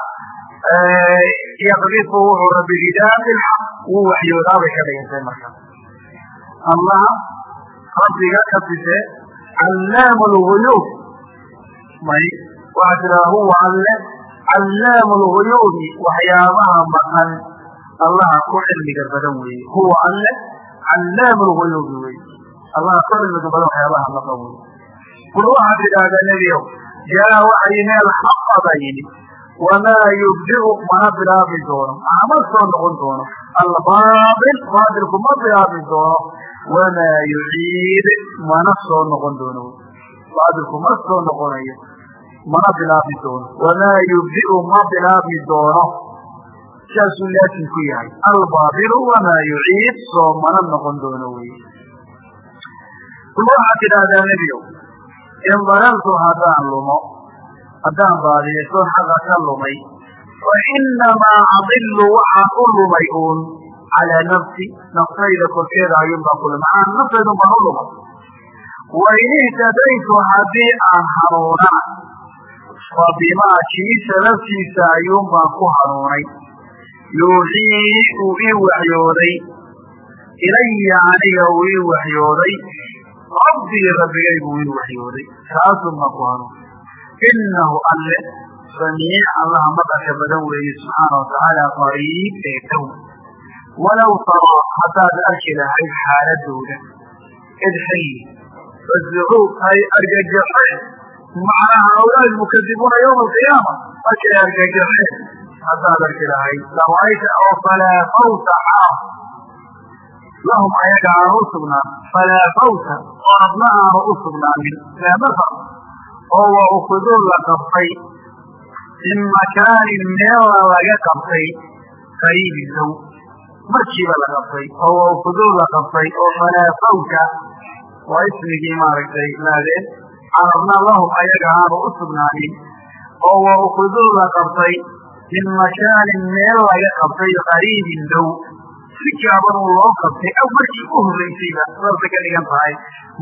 yaqdifu wuxuu rabbi ridaa bilxaq wuu waxyoodaa bay ka dhigantay marka allah rabbiga ka sise callaamu lguyuub may waxaa tidhaha huwa alle callaamu lguyuubi waxyaabaha maqan allaha ku cilmiga badan weeye huwa alle callaamu lguyuubi weye allaha ku cilmiga badan waxyaabaha maqan weye kul waxaad tidhaahdaa nebiyow jaa waxa yimi alxaqa baa wamaa yubdiu mana bilaabi doono. Ama soo noqon doono. Albaabil baabilku ma bilaabi doono. Wamaa yuciid mana soo noqon doono. Baabilku ma soo noqonayo mana bilaabi doono. Wamaa yubdiu ma bilaabi doono saasuu laasim ku yahay albaabilu wamaa yuciid soo mana noqon doono wey. Kul waxaad tidhaahdaa nebiyow in dalaltu haddaan lumo haddaan baadiyaysoon xaqa ka lumay fa inamaa adilu waxaan u lumay uun calaa nafsi naftayda korkeeda ayuun baan ku lumay. Macnaa naftaydun baan u lumay. Wain ihtadaytu haddii aan hanuunana fa bimaa kii sababtiisa ayuun baan ku hanuunay yuuxii uu ii waxyooday. Ilaya aniga uu ii waxyooday. Rabbii rabbigaygu ii waxyooday. Kaasun baan ku hanuunay inahu alle samiic allaha maqalka badan weeye subxaana watacaala qariib ee dhow walow taraa haddaad arki lahayd xaaladooda. Idxilli fazicuub ay argagaxeen macnaa haulaai mukadibuuna yawma alqiyaama markay argagaxeen haddaad arki lahayd lawayta oo falaa fawta caam lahum ayaga aanu u sugnaan falaa fawta. Oonadna aanu u sugnaanin laamasa oo wa ukuduu la qabtay. Min makaanin meela laga qabtay qariibin dow markiiba la qabtay. Oo wa ukuduu la qabtay. Oo falaa fawta. Waa ismigii maaragtay laadeen carabna lahum ayaga aanu u sugnaanin oo wa ukuduu la qabtay min makaanin meel laga qabtay qariibin dow si gaaban uu loo qabtay aw markii u horraysayba saasay ka dhigan tahay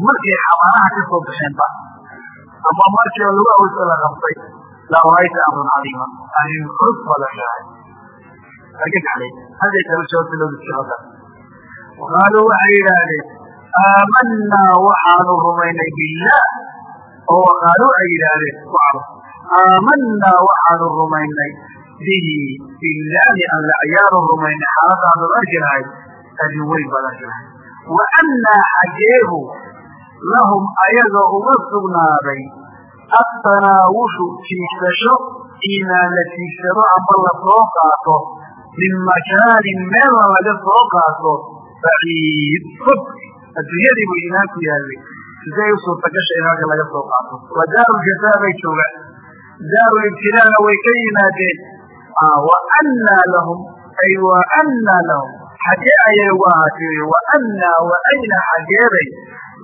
markay xabaalaha ka soo baxeenba ama markii lagu awsa la qabtay la raayta amran cadiima arrin culus baa la shaahay argagaxday haday kala jawaabta loo dusjahada qaaluu waxay yidhaahdeen aamanaa waxaanu rumaynay billah oo waqaaluu ay yidhaahdeen wacro aamanaa waxaanu rumaynay bihi billahi alla ayaanu rumaynay xaaladaadad arki lahayd adin weyn baad arki lahayd wa annaa xageehu lahum ayaga uga sugnaaday attanaawushu tiigsasho iimaan la tiigsado ama la soo qaato min makaanin meela laga soo qaato baciid fog adduunyadii buu iimaan ku yaallay siday u in halka laga soo qaato waa daaruljazaa bay joogaan daarulibtilaana way ka yimaadeen wa annaa lahum ay wa annaa lahum xagee ayay uga ahaatay wa annaa wa ayna xageeday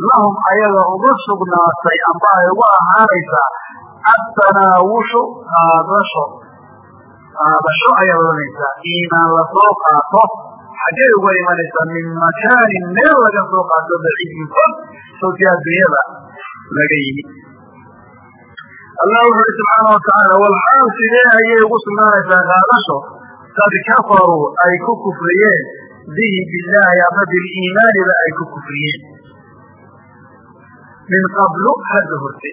lahum ayaga uga sugnaatay amba ay uga ahaanaysaa attanaawushu qaadasho qaadasho ayaad odanaysaa iimaan la soo qaato xaggey uga imanaysaa min makaanin meel laga soo qaato baciidin fog sawti adduunyada laga yimi allah wuxu uhi subxaana watacaala walxaal sidee ayay ugu sugnaanaysaa qaadasho qad kafaruu ay ku kufriyeen. Bihi billaahi ama biliimaaniba ay ku kufriyeen. Min qablu hadda horte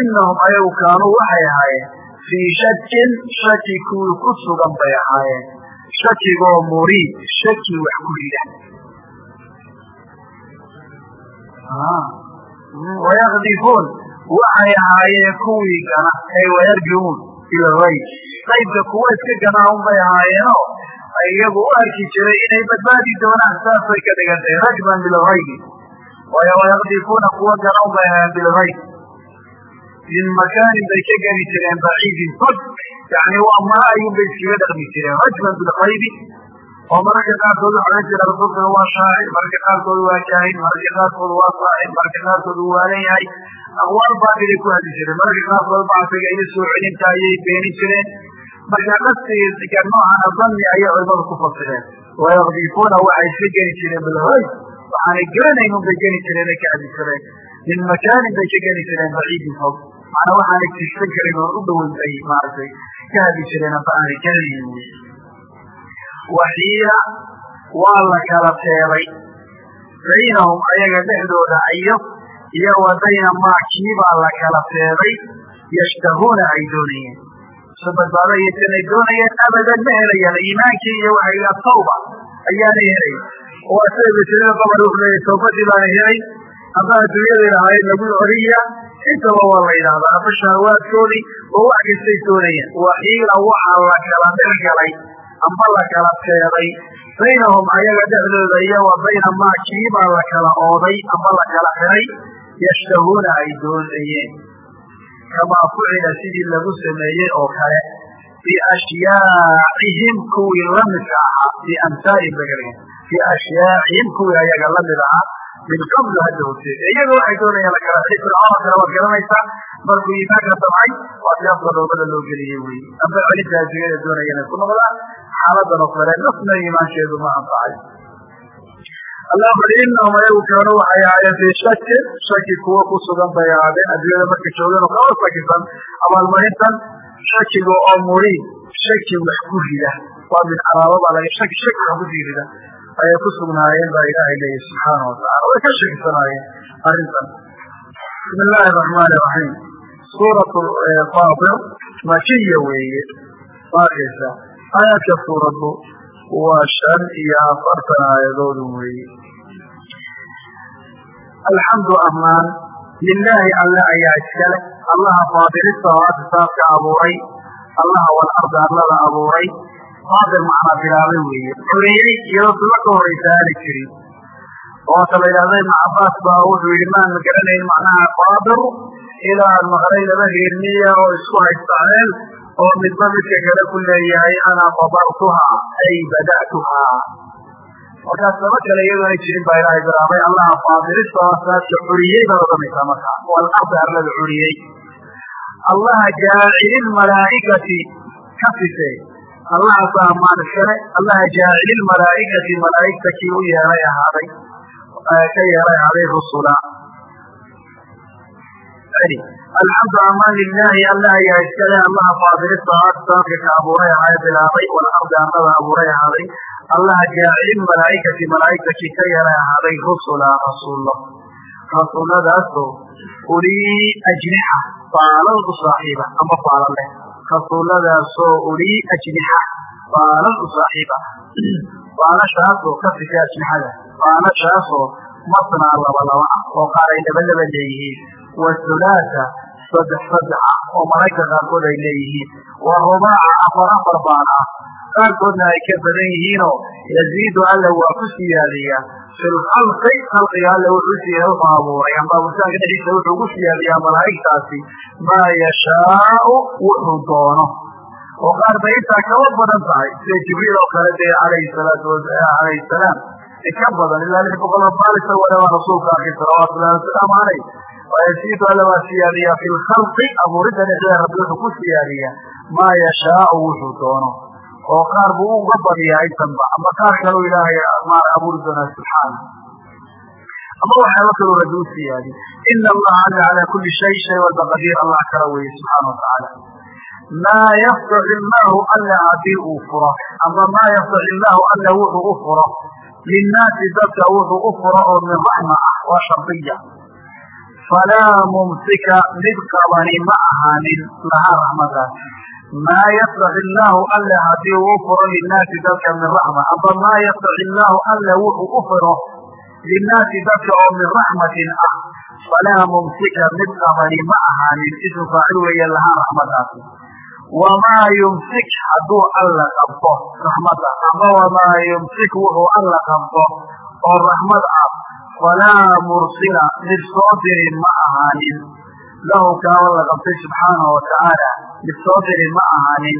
inahum ayagu kaanuu waxay ahaayeen. Fii shakin shaki kuwii ku sugan bay ahaayeen. Shakigoo muriid shaki wax ku rida waxay ahaayeen kuwii gana ay wayarjuun ila rayb. Qaybka kuwa iska ganaa un bay ahaayeenoo iyagu u arki jiray inay badbaadi doonaan saasay ka dhigantay rajban bilraybi waayo wayakdifuuna kuwa gana bay ahaayeen bilrayb min makaanin bay ka geli jireen baciidin fog. Yani waa mara ayuun bay iskaga dhaqmi jireen rajban bilkaybi oo mararka qaarkood waxa ohan jira rasuulkana waa shaacir mararka qaarkood waa jaahil mararka qaarkood waa saacir mararka qaarkood waalan yahay. Aqwaal baatiday ku hadli jireen. Mararka qaarkood bacsiga ina soo celinta ayay beenin jireen. Marka qasiga noocana dani ayay culimadu ku fasireen. Wayakdifuuna waxay iska geli jireen bilhayb waxaanay garanayn un bay geli jireen ay ka hadli jireen. Min makaanin bay ka geli jireen baciidin fog. Macnaa waxaanay tigsan karin oo u dhoweyn bay maaragtay ka hadli jireen amba aanay garanayn waxiila waa la kala teebay baynahum ayaga dhexdooda iyo iyo wa bayna maa la kala feeday yashtahuuna ay doonayeen. So badbaado ayaysanay doonayeen abadan ma helayaan iimaankii iyo waxa ila tawba ayaana helay. Oo asaga basilada qabar wuxuu leeyahy tawbadii baana helay. Aba adduunyada lahayd lagu celiya intaba waa la yidhahdaa aba shahawaadkoodii oo wax kastay doonayeen. Waxiila waxaa la kala dhergalay amba la kala feeday baynahum ayaga dhexdooda iyo wa bayna maa kiibaa la kala ooday amba la kala xiray yashtahuuna ay doonayeen. Kamaa fucila sidii lagu sameeyey oo kale biashyaacihim kuwii lamidka ahaa biamhaalihim laga biashyaacihim kuwii ayaga la mid ahaa min qabl hadda horteed iyaga waxay doonayaan la kala xiray fircoon kale waad garanaysaa markuu iimaanka damcay waa siyaabka dhoobada loo geliyey wey amba celinta adduunyada doonaya inay ku noqdaan xaaladan oo kale nafna iimaansheedu ma anfacay. Allah ui inahum ayagu kaanu waxay ahaayeen fii shakin shaki kuwo ku sugan bay ahaadeen adduunyada markay joogeen oo kala shakisan abaalmarintan shakiga oo muriid shaki wax ku rida. Waa min calaamabaa laga shaki shaki wax ku sii rida ayay ku sugnaayeen baa ilaahay leeyahy subxaana watacala way ka shakisanaayeen arrintan. Bismi illaahi araxmaani iraxiim suurat fatir makiya weeye. Maarkaysa aayaadka suuraddu waa shan iyo afartan aayadoodu weeye. Alxamdu amaan lilaahi alle ayaa iskale. Allaha faadirisamaawaati saadka abuuray. Allaha walarda arlada abuuray faadir macnaa bilaabay weeye. Xoreeyey iyadoo suba ka horaysa aani jirin. Oota la yidhahda ibnu cabaas baa wuxuu yidhi maan ma garanayn macnaha faadir ilaa maqlay laba oo isku haystaan oo midba midka kale ku leeyahay ana fadartuhaa ay bada'tuhaa markaas laba kale iyadoo ay jirin baa ilaahay bilaabay allaha faadirisamaasaadka xuriyey baad odhanaysaa markaa walarda arlada xuriyey allaha jaacililmalaa'ikati ka sise allahaasa ammaan iskale allaha jaacililmalaa'ikati malaa'igta kii u yeelay ahaaday ka yeelay ahaaday rusula. Alxamdu amaan lilaahi alla ayaa iskale allaha faadirisamaawaati saadka ka abuuray ahaa bilaabay walardi arlada abuuray ahaaday allaha jaacililmalaa'ikati malaa'igta kii ka yeelay ahaaday rusula rasuulo rasuuladaasoo ulii ajnixa baalal u ama baalal leh rasuuladaasoo ulii ajnixa baalal u saaxiiba baalashaasoo ka fika ajnixada. Baalashaasoo masnaa laba laba ah oo qaar ay laba laba leeyihiin. Wasulaasa saddex saddex ah oo marayka qaarkood ay leeyihiin. Wa rubaaca afar afar baal ah. Qaarkoodna ay ka badan yihiinoo yaziidu alla waa ku siyaadiyaa fi lkhalqi khalqiga alle wuxuu siya wuxuu abuuray amba abuuritaanka dhexdiisa wuxuu ku siyaadiyaa malaa'igtaasi maa yashaau wuxuu doono oo qaar bay intaa kaba badan tahay sida jibriil oo kale dee alayhi salaatu alayhi salaam ka badan ilaa lix boqol oo baalisa wadaba rasuulka arkay salawatullahi wasalaamu caleyh wayasiidu alla waa siyaadiyaa fi lkhalqi abuuridda dhexdeeda rabbi wuxuu ku siyaadiyaa maa yashaau wuxuu doono oo qaar buu uga badiyaa intanba ama qaar kaleu ilaahay abuuri doonaa subxaana ama waxyaaba kaloo rabbi u siyaadi ina allaha alla calaa kuli shay shay walba qadiir allah kala weeye subxaana watacaala maa yaftax illaahu alla haddii uu furo ama maa yaftax illaahu alla wuxuu u furo linnaasi dadka wuxuu u furo oo min raxma ah waa shardiya. Falaa mumsika mid qabani ma ahaanin lahaa raxmadaas maa yaftax illaahu alle haddii uu furo linnaasi dadka min raxma amba maa yaftax illaahu alle wuxuu u furo linnaasi dadka oo min raxmatin ah falaa mumsika mid qabani ma ahaanin ismu faacil weeye lahaa raxmadaasi wamaa yumsik hadduu alla qabto raxmada ama wamaa yumsik wuxuu alla qabto oo raxmad ah falaa mursila mid soo diri ma ahaanin lahu kaaba la qabtay subxaanahu watacaala mid soo diri ma ahaanin.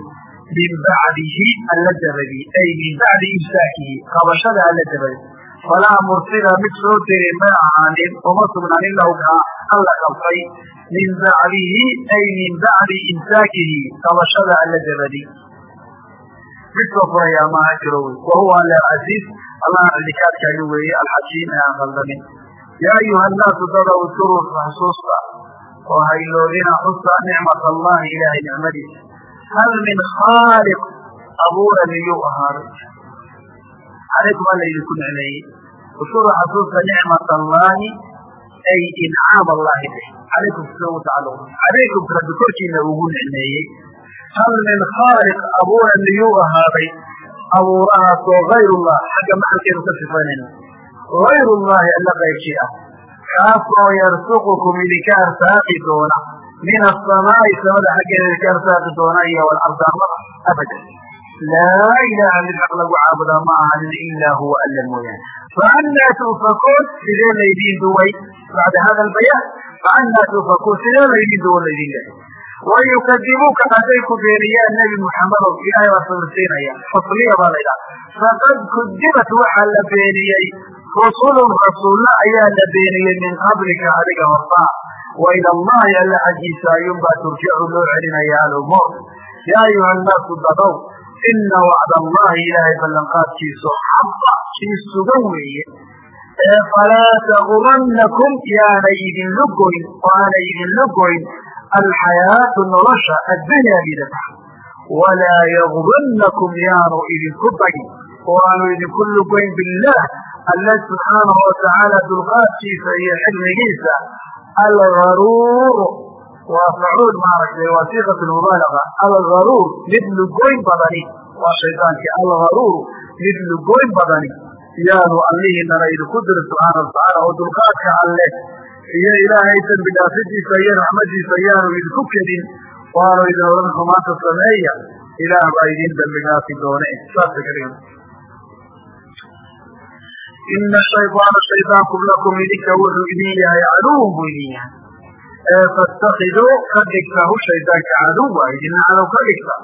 Min bacdihi alla dabadi ay min bacdi imsaakihi qabashada alla dabadi falaa mursila mid soo diri ma ahaanin. Uma sugnaanin lahu kaa alla qabtay. Min bacdihi ay min bacdi imsaakihi qabashada alla dabadi mid soo furayaa maaha wey. Wahuwa alla alcasiiz allaha cidikaadkaaga weeye alxakiim ee aan qaldamin yaa ayuha annaasu dada udkuruu xusuusta oo hayloodina xusa nicmat allahi ilaahay nicmadiisa. Hal min khaaliq abuura miyuu ahaaday. Calaykum alla idinku nicmeeyey. Ushura xasuusta nicmat allahi ay incaam allahi bih calaykum sida u tacalluq calaykum rabbi korkiina ugu nicmeeyey. Hal min khaaliq abuura miyuu ahaaday. Abuurahaasoo gayrullah xagga maxalkeenu ka sifanayna gayrullahi alla qaybkii ah kaasoo yarsuqukum idinka arsaaqi doona min asamaa'i samada xaggeeda idinka arsaaqi doona iyo walardaamada abadan laa ilaaha mid xaq lagu caabudaa ma ahanin ilaa huwa alla mooyaane faannaa tuufakuun sidee laydiin duway bacda hada albayaan faannaa tuufakuun sidee laydiin duwo laydin lehay wayukadibuuka hadday ku beeniyaan nebi muxamedow ilaahay baa sawirsiinaya fasliya baa la ydhaha faqad kudibat waxaa la beeniyey rusulun rasuulla ayaa la beeniyey min qablika adiga hortaa wa ila allahi alla xaggiisa ayuunbaa turjacu loo celinaya alumuur yaa ayuha annaasu dadow ina wacd allahi ilaahay ballanqaadkiisu xaqa kii sugan weeye. Ee falaa tagurannakum yaanay idinla goyn oo aanay idinla goyn alxayaatu nolosha addunyaa lidata walaa yagurannakum yaanu idinku dagin oo aanu idinku lugoyn billaah alle subxaanahu watacaala dulqaadkiisa iyo xilmigiisa algaruur waa facuul maaragtay waa siiqat mubaalaga algaruur mid lugoyn badani waa shaydaankii algaruur mid lugoyn badani yaanu allihiinana idinku diri subxaana watacaala oo dulqaadka alleh iyo ilaahay dembi dhaafidiisa iyo raxmadiisa yaanu idinku kedin waanu idin odhan xumaanta sameeya ilaah baa idin dembi dhaafi doone saasa ka dhigan ina shayطaana shaydaankum lakum idinka wuxuu idin yahay caduwun buu idin yahay faاstakiduu ka dhigta hu shaydaanka caduwa idina cadow ka dhigta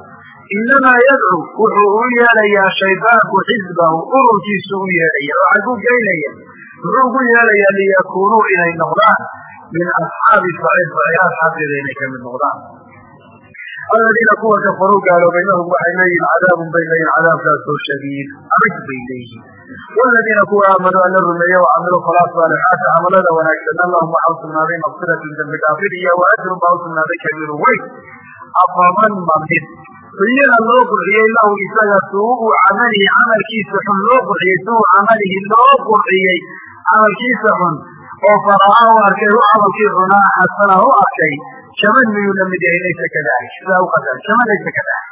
inamaa yadcu wuxuu u yeelayaa shaydaanku xizbahu ururkiisu u yeelaya oo xaguu geynaya muxuu ugu yeelayaa liyakunuu inay noqdaan min asxaabi saciir saciir asxaabteeda inay ka mid noqdaan aladiina kuwa kafaruu gaaloobay lahum waxay leeyihiin cadaabun bay leeyihiin cadaabkaasoo shadiid adag bay leeyihiin waladiina kuwa aamanuu alla rumeeye wacamiluu falaa saalixaati camalada wanaagsanna lahum waxa u sugnaaday maqfiratun dembi dhaafid iyo wa ajrun baa u sugnaaday kabiiru weyn afaman ma mid suyina loo qurxiyey lahu isaga suuu camalihi camalkiisa xun loo qurxiyey suu camalihi loo qurxiyey camalkiisa xun oo fara'a u arkay u camalkii xunaa xasana u arkay shaman miyuu la mid yahay laysa kadalik sidaa u qadar shaman laysa kadalik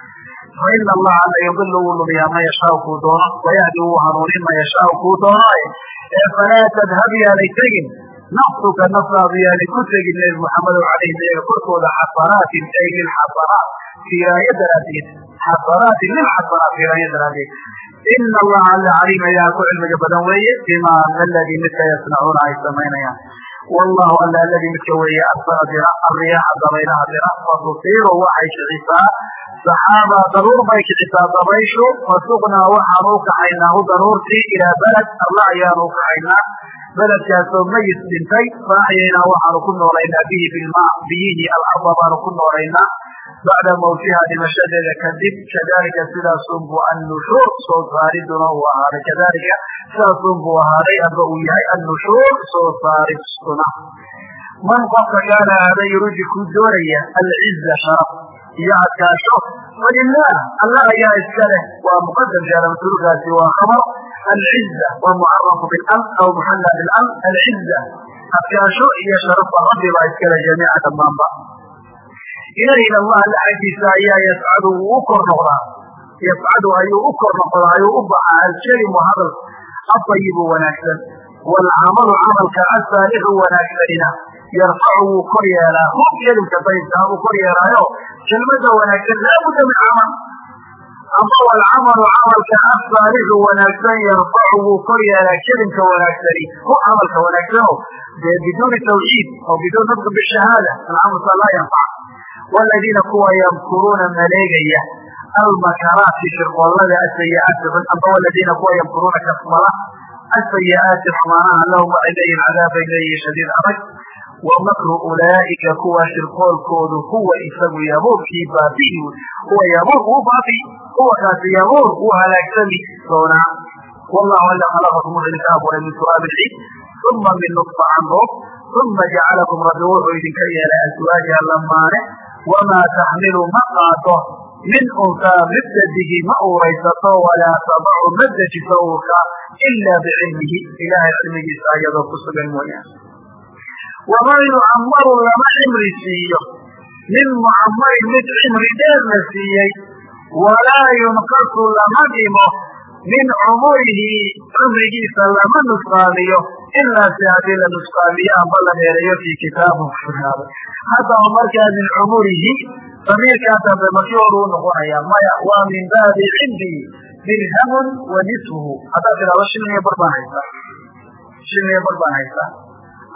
fa ina allaha alla yudilu wuu lumiyaa man yashaau kuu doono wayahdi wuu hanuunin man yashaau kuu doono ee falaa tadhab yaanay tegin nafsuka naftaadu yaanay ku tegin nebi muxamedow calayhim iyaga korkooda xasanaatin ay lilxasanaat fiiraayo daraaddeed xasanaatin lilxasanaat fiiraayo daraaddeed ina allaha alla caliim ayaa ku cilmiga badan weeye bima aladii midka yasnacuuna ay samaynayaan wallahu alla aladii midka weeye arsala dira alriyaaxa dabaylaha dira fatusiiru waxay kicisaa saxaaba daruur bay kicisaa dabayshu fasuqnaa waxaan u kaxaynaa hu daruurtii ilaa beled alla ayaanu u kaxaynaa beledkaasoo mayis dhintay faaxyaynaa waxaanu ku noolaynaa bihi bilmaa biyihii alarda baanu ku noolaynaa bacda mawtiha dhimashadeeda kadib kadalika sidaasunbu annushuur soo saariduna uu ahaaday kadalika sidaasunbu ahaaday aba uu yahay annushuur soo saariduna man qofka kaana aada yuridi ku doonaya alciza sharaf iyo adkaasho walilah alla ayaa iska leh waa muqadam jaalamasuulkaasi waa khabar alciza waa mucarafu bilam aw muxalla bilam alciza adkaasho iyo sharafba rabbi baa iskale jamiica dhammaanba ilayna allah alla ayaa yascadu wuu u kor noqdaa. Yascadu ayuu u kor noqdaa ayuu u baxaa alkelimu hadal afayibu wanaagsan. Waalcamalu camalka asaalixu wanaagsanina yarfacu wuu kor yeelaa. Hu kelimka dayibkaa wuu kor yeelaayo. Kelmada wanaagsan laabudda min camal. Ama walcamalu camalka asaalixu wanaagsan yarfacu wuu kor yeelaa. Kelimka wanaagsani hu camalka wanaagsano biduuni tawxiid oo biduun nutqi bishahaada alcamalka laa yanfac waladiina kuwa yamkuruuna maleegaya almakaraati shirqoolada asayiaati xun ama waladiina kuwa yamkuruuna kasmala asayiaati xumaanaha lahum waxay leeyihiin cadaabay shadiid adag wa makru ulaa'ika kuwa shirqoolkoodu huwa isagu yabuurkii baabi'i huwa yabuur wuu baabi huwa kaasi yabuur wuu halaagsami doonaa wallahu alla khalaqakum wuxuu idinka abuuray min turaabi ciid uma min nutfa canroob uma jacalakum rabbi wuxuu idinka yeelay aswaaja lamaane wamaa taxmilu ma qaado min unsaa mibtadigi ma uuraysato walaa tadacu ma dejiso uurka ilaa bicilmihi ilaahay cilmigiisa ayadoo ku sugan mooyaane wamaa yucamaru lama cimri siiyo min mucamarin mid cimri dheer la siiyey walaa yunqasu lama dhimo min cumurihi cumrigiisa lama nusqaamiyo ilaa si haddii la nusqaamiyo amba la dheereeyo fii kitaabu sugnaaday haddaba markaa min cumurihi damiirkaa dambe maki hor uu noqonaya. Maya waa min baabi cindii dirhamun wa nisfuhu. Haddaad tidhahdo shilin iyo bar baan haystaa. Shilin iyo bar baan haystaa.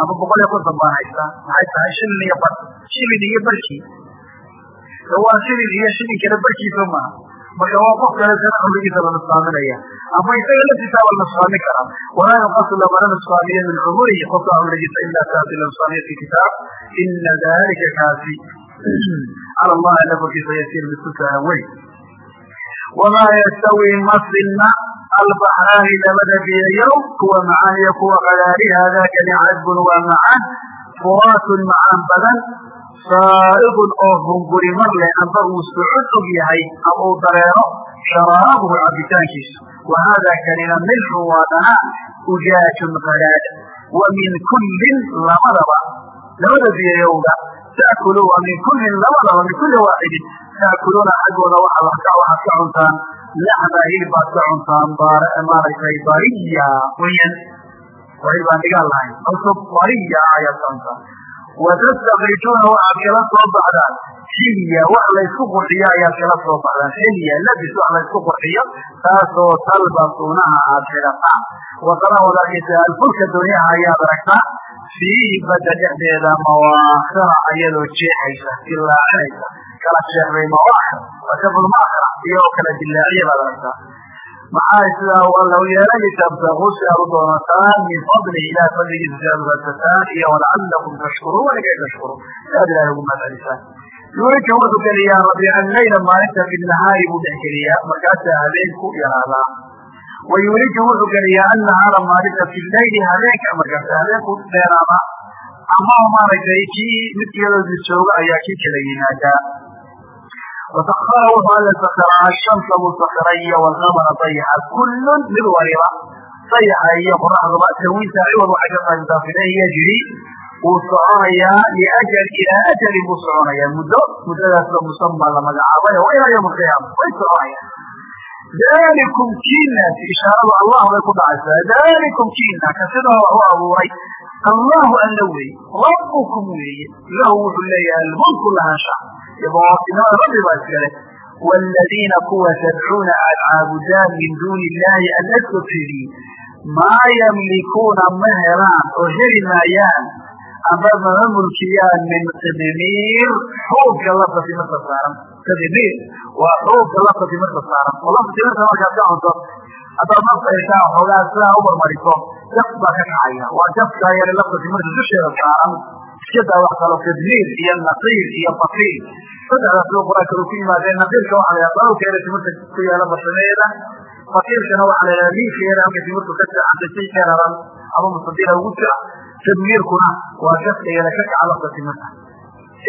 Ama boqol iyo konton baan haystaa. Maxay tahay shilin iyo bar shilin iyo barkii? Waa shilin iyo shilinkana barkiisa maaha marka waa qof kale sana cumrigiisa la ama isaga laftiisaaba la nusqaamin karaa walaa yunqasu lamana nusqaamiyo min cumurihi qofka cumrigiisa ilaa kaasi la kitaab. Ina dalika kaasi. Cala allahi alla yasiir mid ku wamaa yastawi masinna albaxraani labada biyayow kuwa macaan iyo kuwa qadaari haadaakani cadbun waa macaan furaatun macaan badan saa'iqun oo hunguri mar leh amba uu socod og yahay ama uu dareero sharaabuhu cabitaankiisu wa haadaa kanina milxun waa dhanaan ujaajun qadaad wa min kullin labadaba labada biyayowga taakulu wa min kullin labadaba min kulli waaxidin taakuluuna xaggooda waxaad ka cuntaan laxda hilib baad ka cuntaan maaragtay bariya qoyan oo hilib aan dhigaan lahayn cusub bariya ayaad ka cuntaan watastakrijuuna waxaad kala soo baxdaan xilya wax laysku qurxiyo ayaad kala soo baxdaan xilya labis wax laysku qurxiyo taasoo talbasuunaha aad xidhataan wasala wad arkaysa alfulka doonyaha ayaad aragtaa fiihi badda dhexdeeda mawaakhira ayadoo jeexaysa dilaacinaysa kala jeexday mawaakhir wasafulmaakhira iyagoo kala dilaaciya baad aragtaa maxaa sidaa alla u yeelay litabtaguu si aad u doonataan min fadlihi ilaah fadligiisa si aad ugaadsataan iyo walacalakum tashkuruun waligay tashkuruun. Si ilahay ugu mahadcelisaan yuulika wuxuu geliyaa rabbi alleyla maalinta fi nahaari buu dhex geliyaa markaasaa habeenku yaraadaa wa yuuliju wuxuu geliyaa annahaara maalinta fi habeenka markaasa habeenku dheeraada. Ama maaragtay kii mid iyadoo mid jooga ayaa kii kala yimaadaa wasakara wuxuu alle sakraa ashamsa musakira iyo walqamara dayaxa kullun mid waliba dayaxa iyo qoraxduba tawiinta ciwad waxay ka qaybdaafideen iyo yidhi wuu soconayaa liajal ilaa ajalin buu soconayaa muddo muddadaasoo musamaa la magacaabay oo ilaa yawm alqiyaama way soconayaan dalikum kiinaasi ishaaradu allah bay ku dhacaysaa dalikum kiina ka sidaa wax u abuuray allahu alla weeye rabbukum weeye lahu wuxuu leeyahay almulku lahaansha ibootinimada rabbi baa iskale waaladiina kuwa tadcuuna aad caabudaan min duuni illaahi alla sokediin maa yamlikuuna ma helaan oo heli maayaan amba mama mulkiyaan min qidmiir xoogga lafta timirta saaran qidmiir waa xoogga lafta timirta saaran oo lafta timirta markaad ka cunto haddaad nafta heshaa xoogaa sidaa u marmariso jaf baa ka kacaya waa jafkaa yare lafta timirta dusheeda saaran iska daa wax kalo qidmiir iyo naqiir iyo bakiil saddexdaas loo qur'aanka uu ku yimaadeen naqiirka waxaa la yhaha dalka yare timirta ku yaalla bashameeda fakiilkana waxaa la yhaha liifka yare halka timirtu ka seexantay si ka raran ama musadira ugu jira tadmiirkuna waa jafka yare ka kaca lafta timirta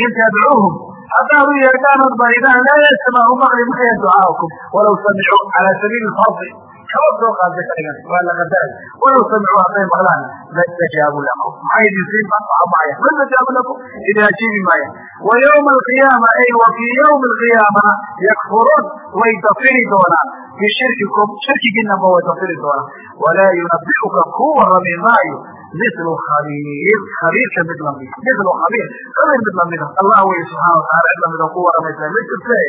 in tadcuuhum haddaad u yeedhaan od baridaan laa yasmacuu maqli maya ducaakum walaw samicuu calaa sabiili fardi kaba soo qaada ka dhigan waa la qadaray walaw samicuu hadday maqlaan lastajaabu lakum maxay idin siin baan socomaaya mastajaabu lakum idin ajiibi maaya wa yawma alqiyaama ay wa fii yawmi alqiyaamana yakfuruun way dafiri doonaan bishirkikum shirkigiinaba way dafiri doonaan walaa yunabiuka ku warrami maayo mil khabiir khabiirka mid la mid. Mil khabiir khabiir mid lamida allah wey subxaana wataala cid la mid oo ku waramaysa ma jirte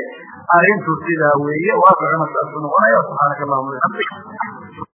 arrintu sidaa weeye waaqicuna saasuu noqonaya subxaanaka allahuma bixamdik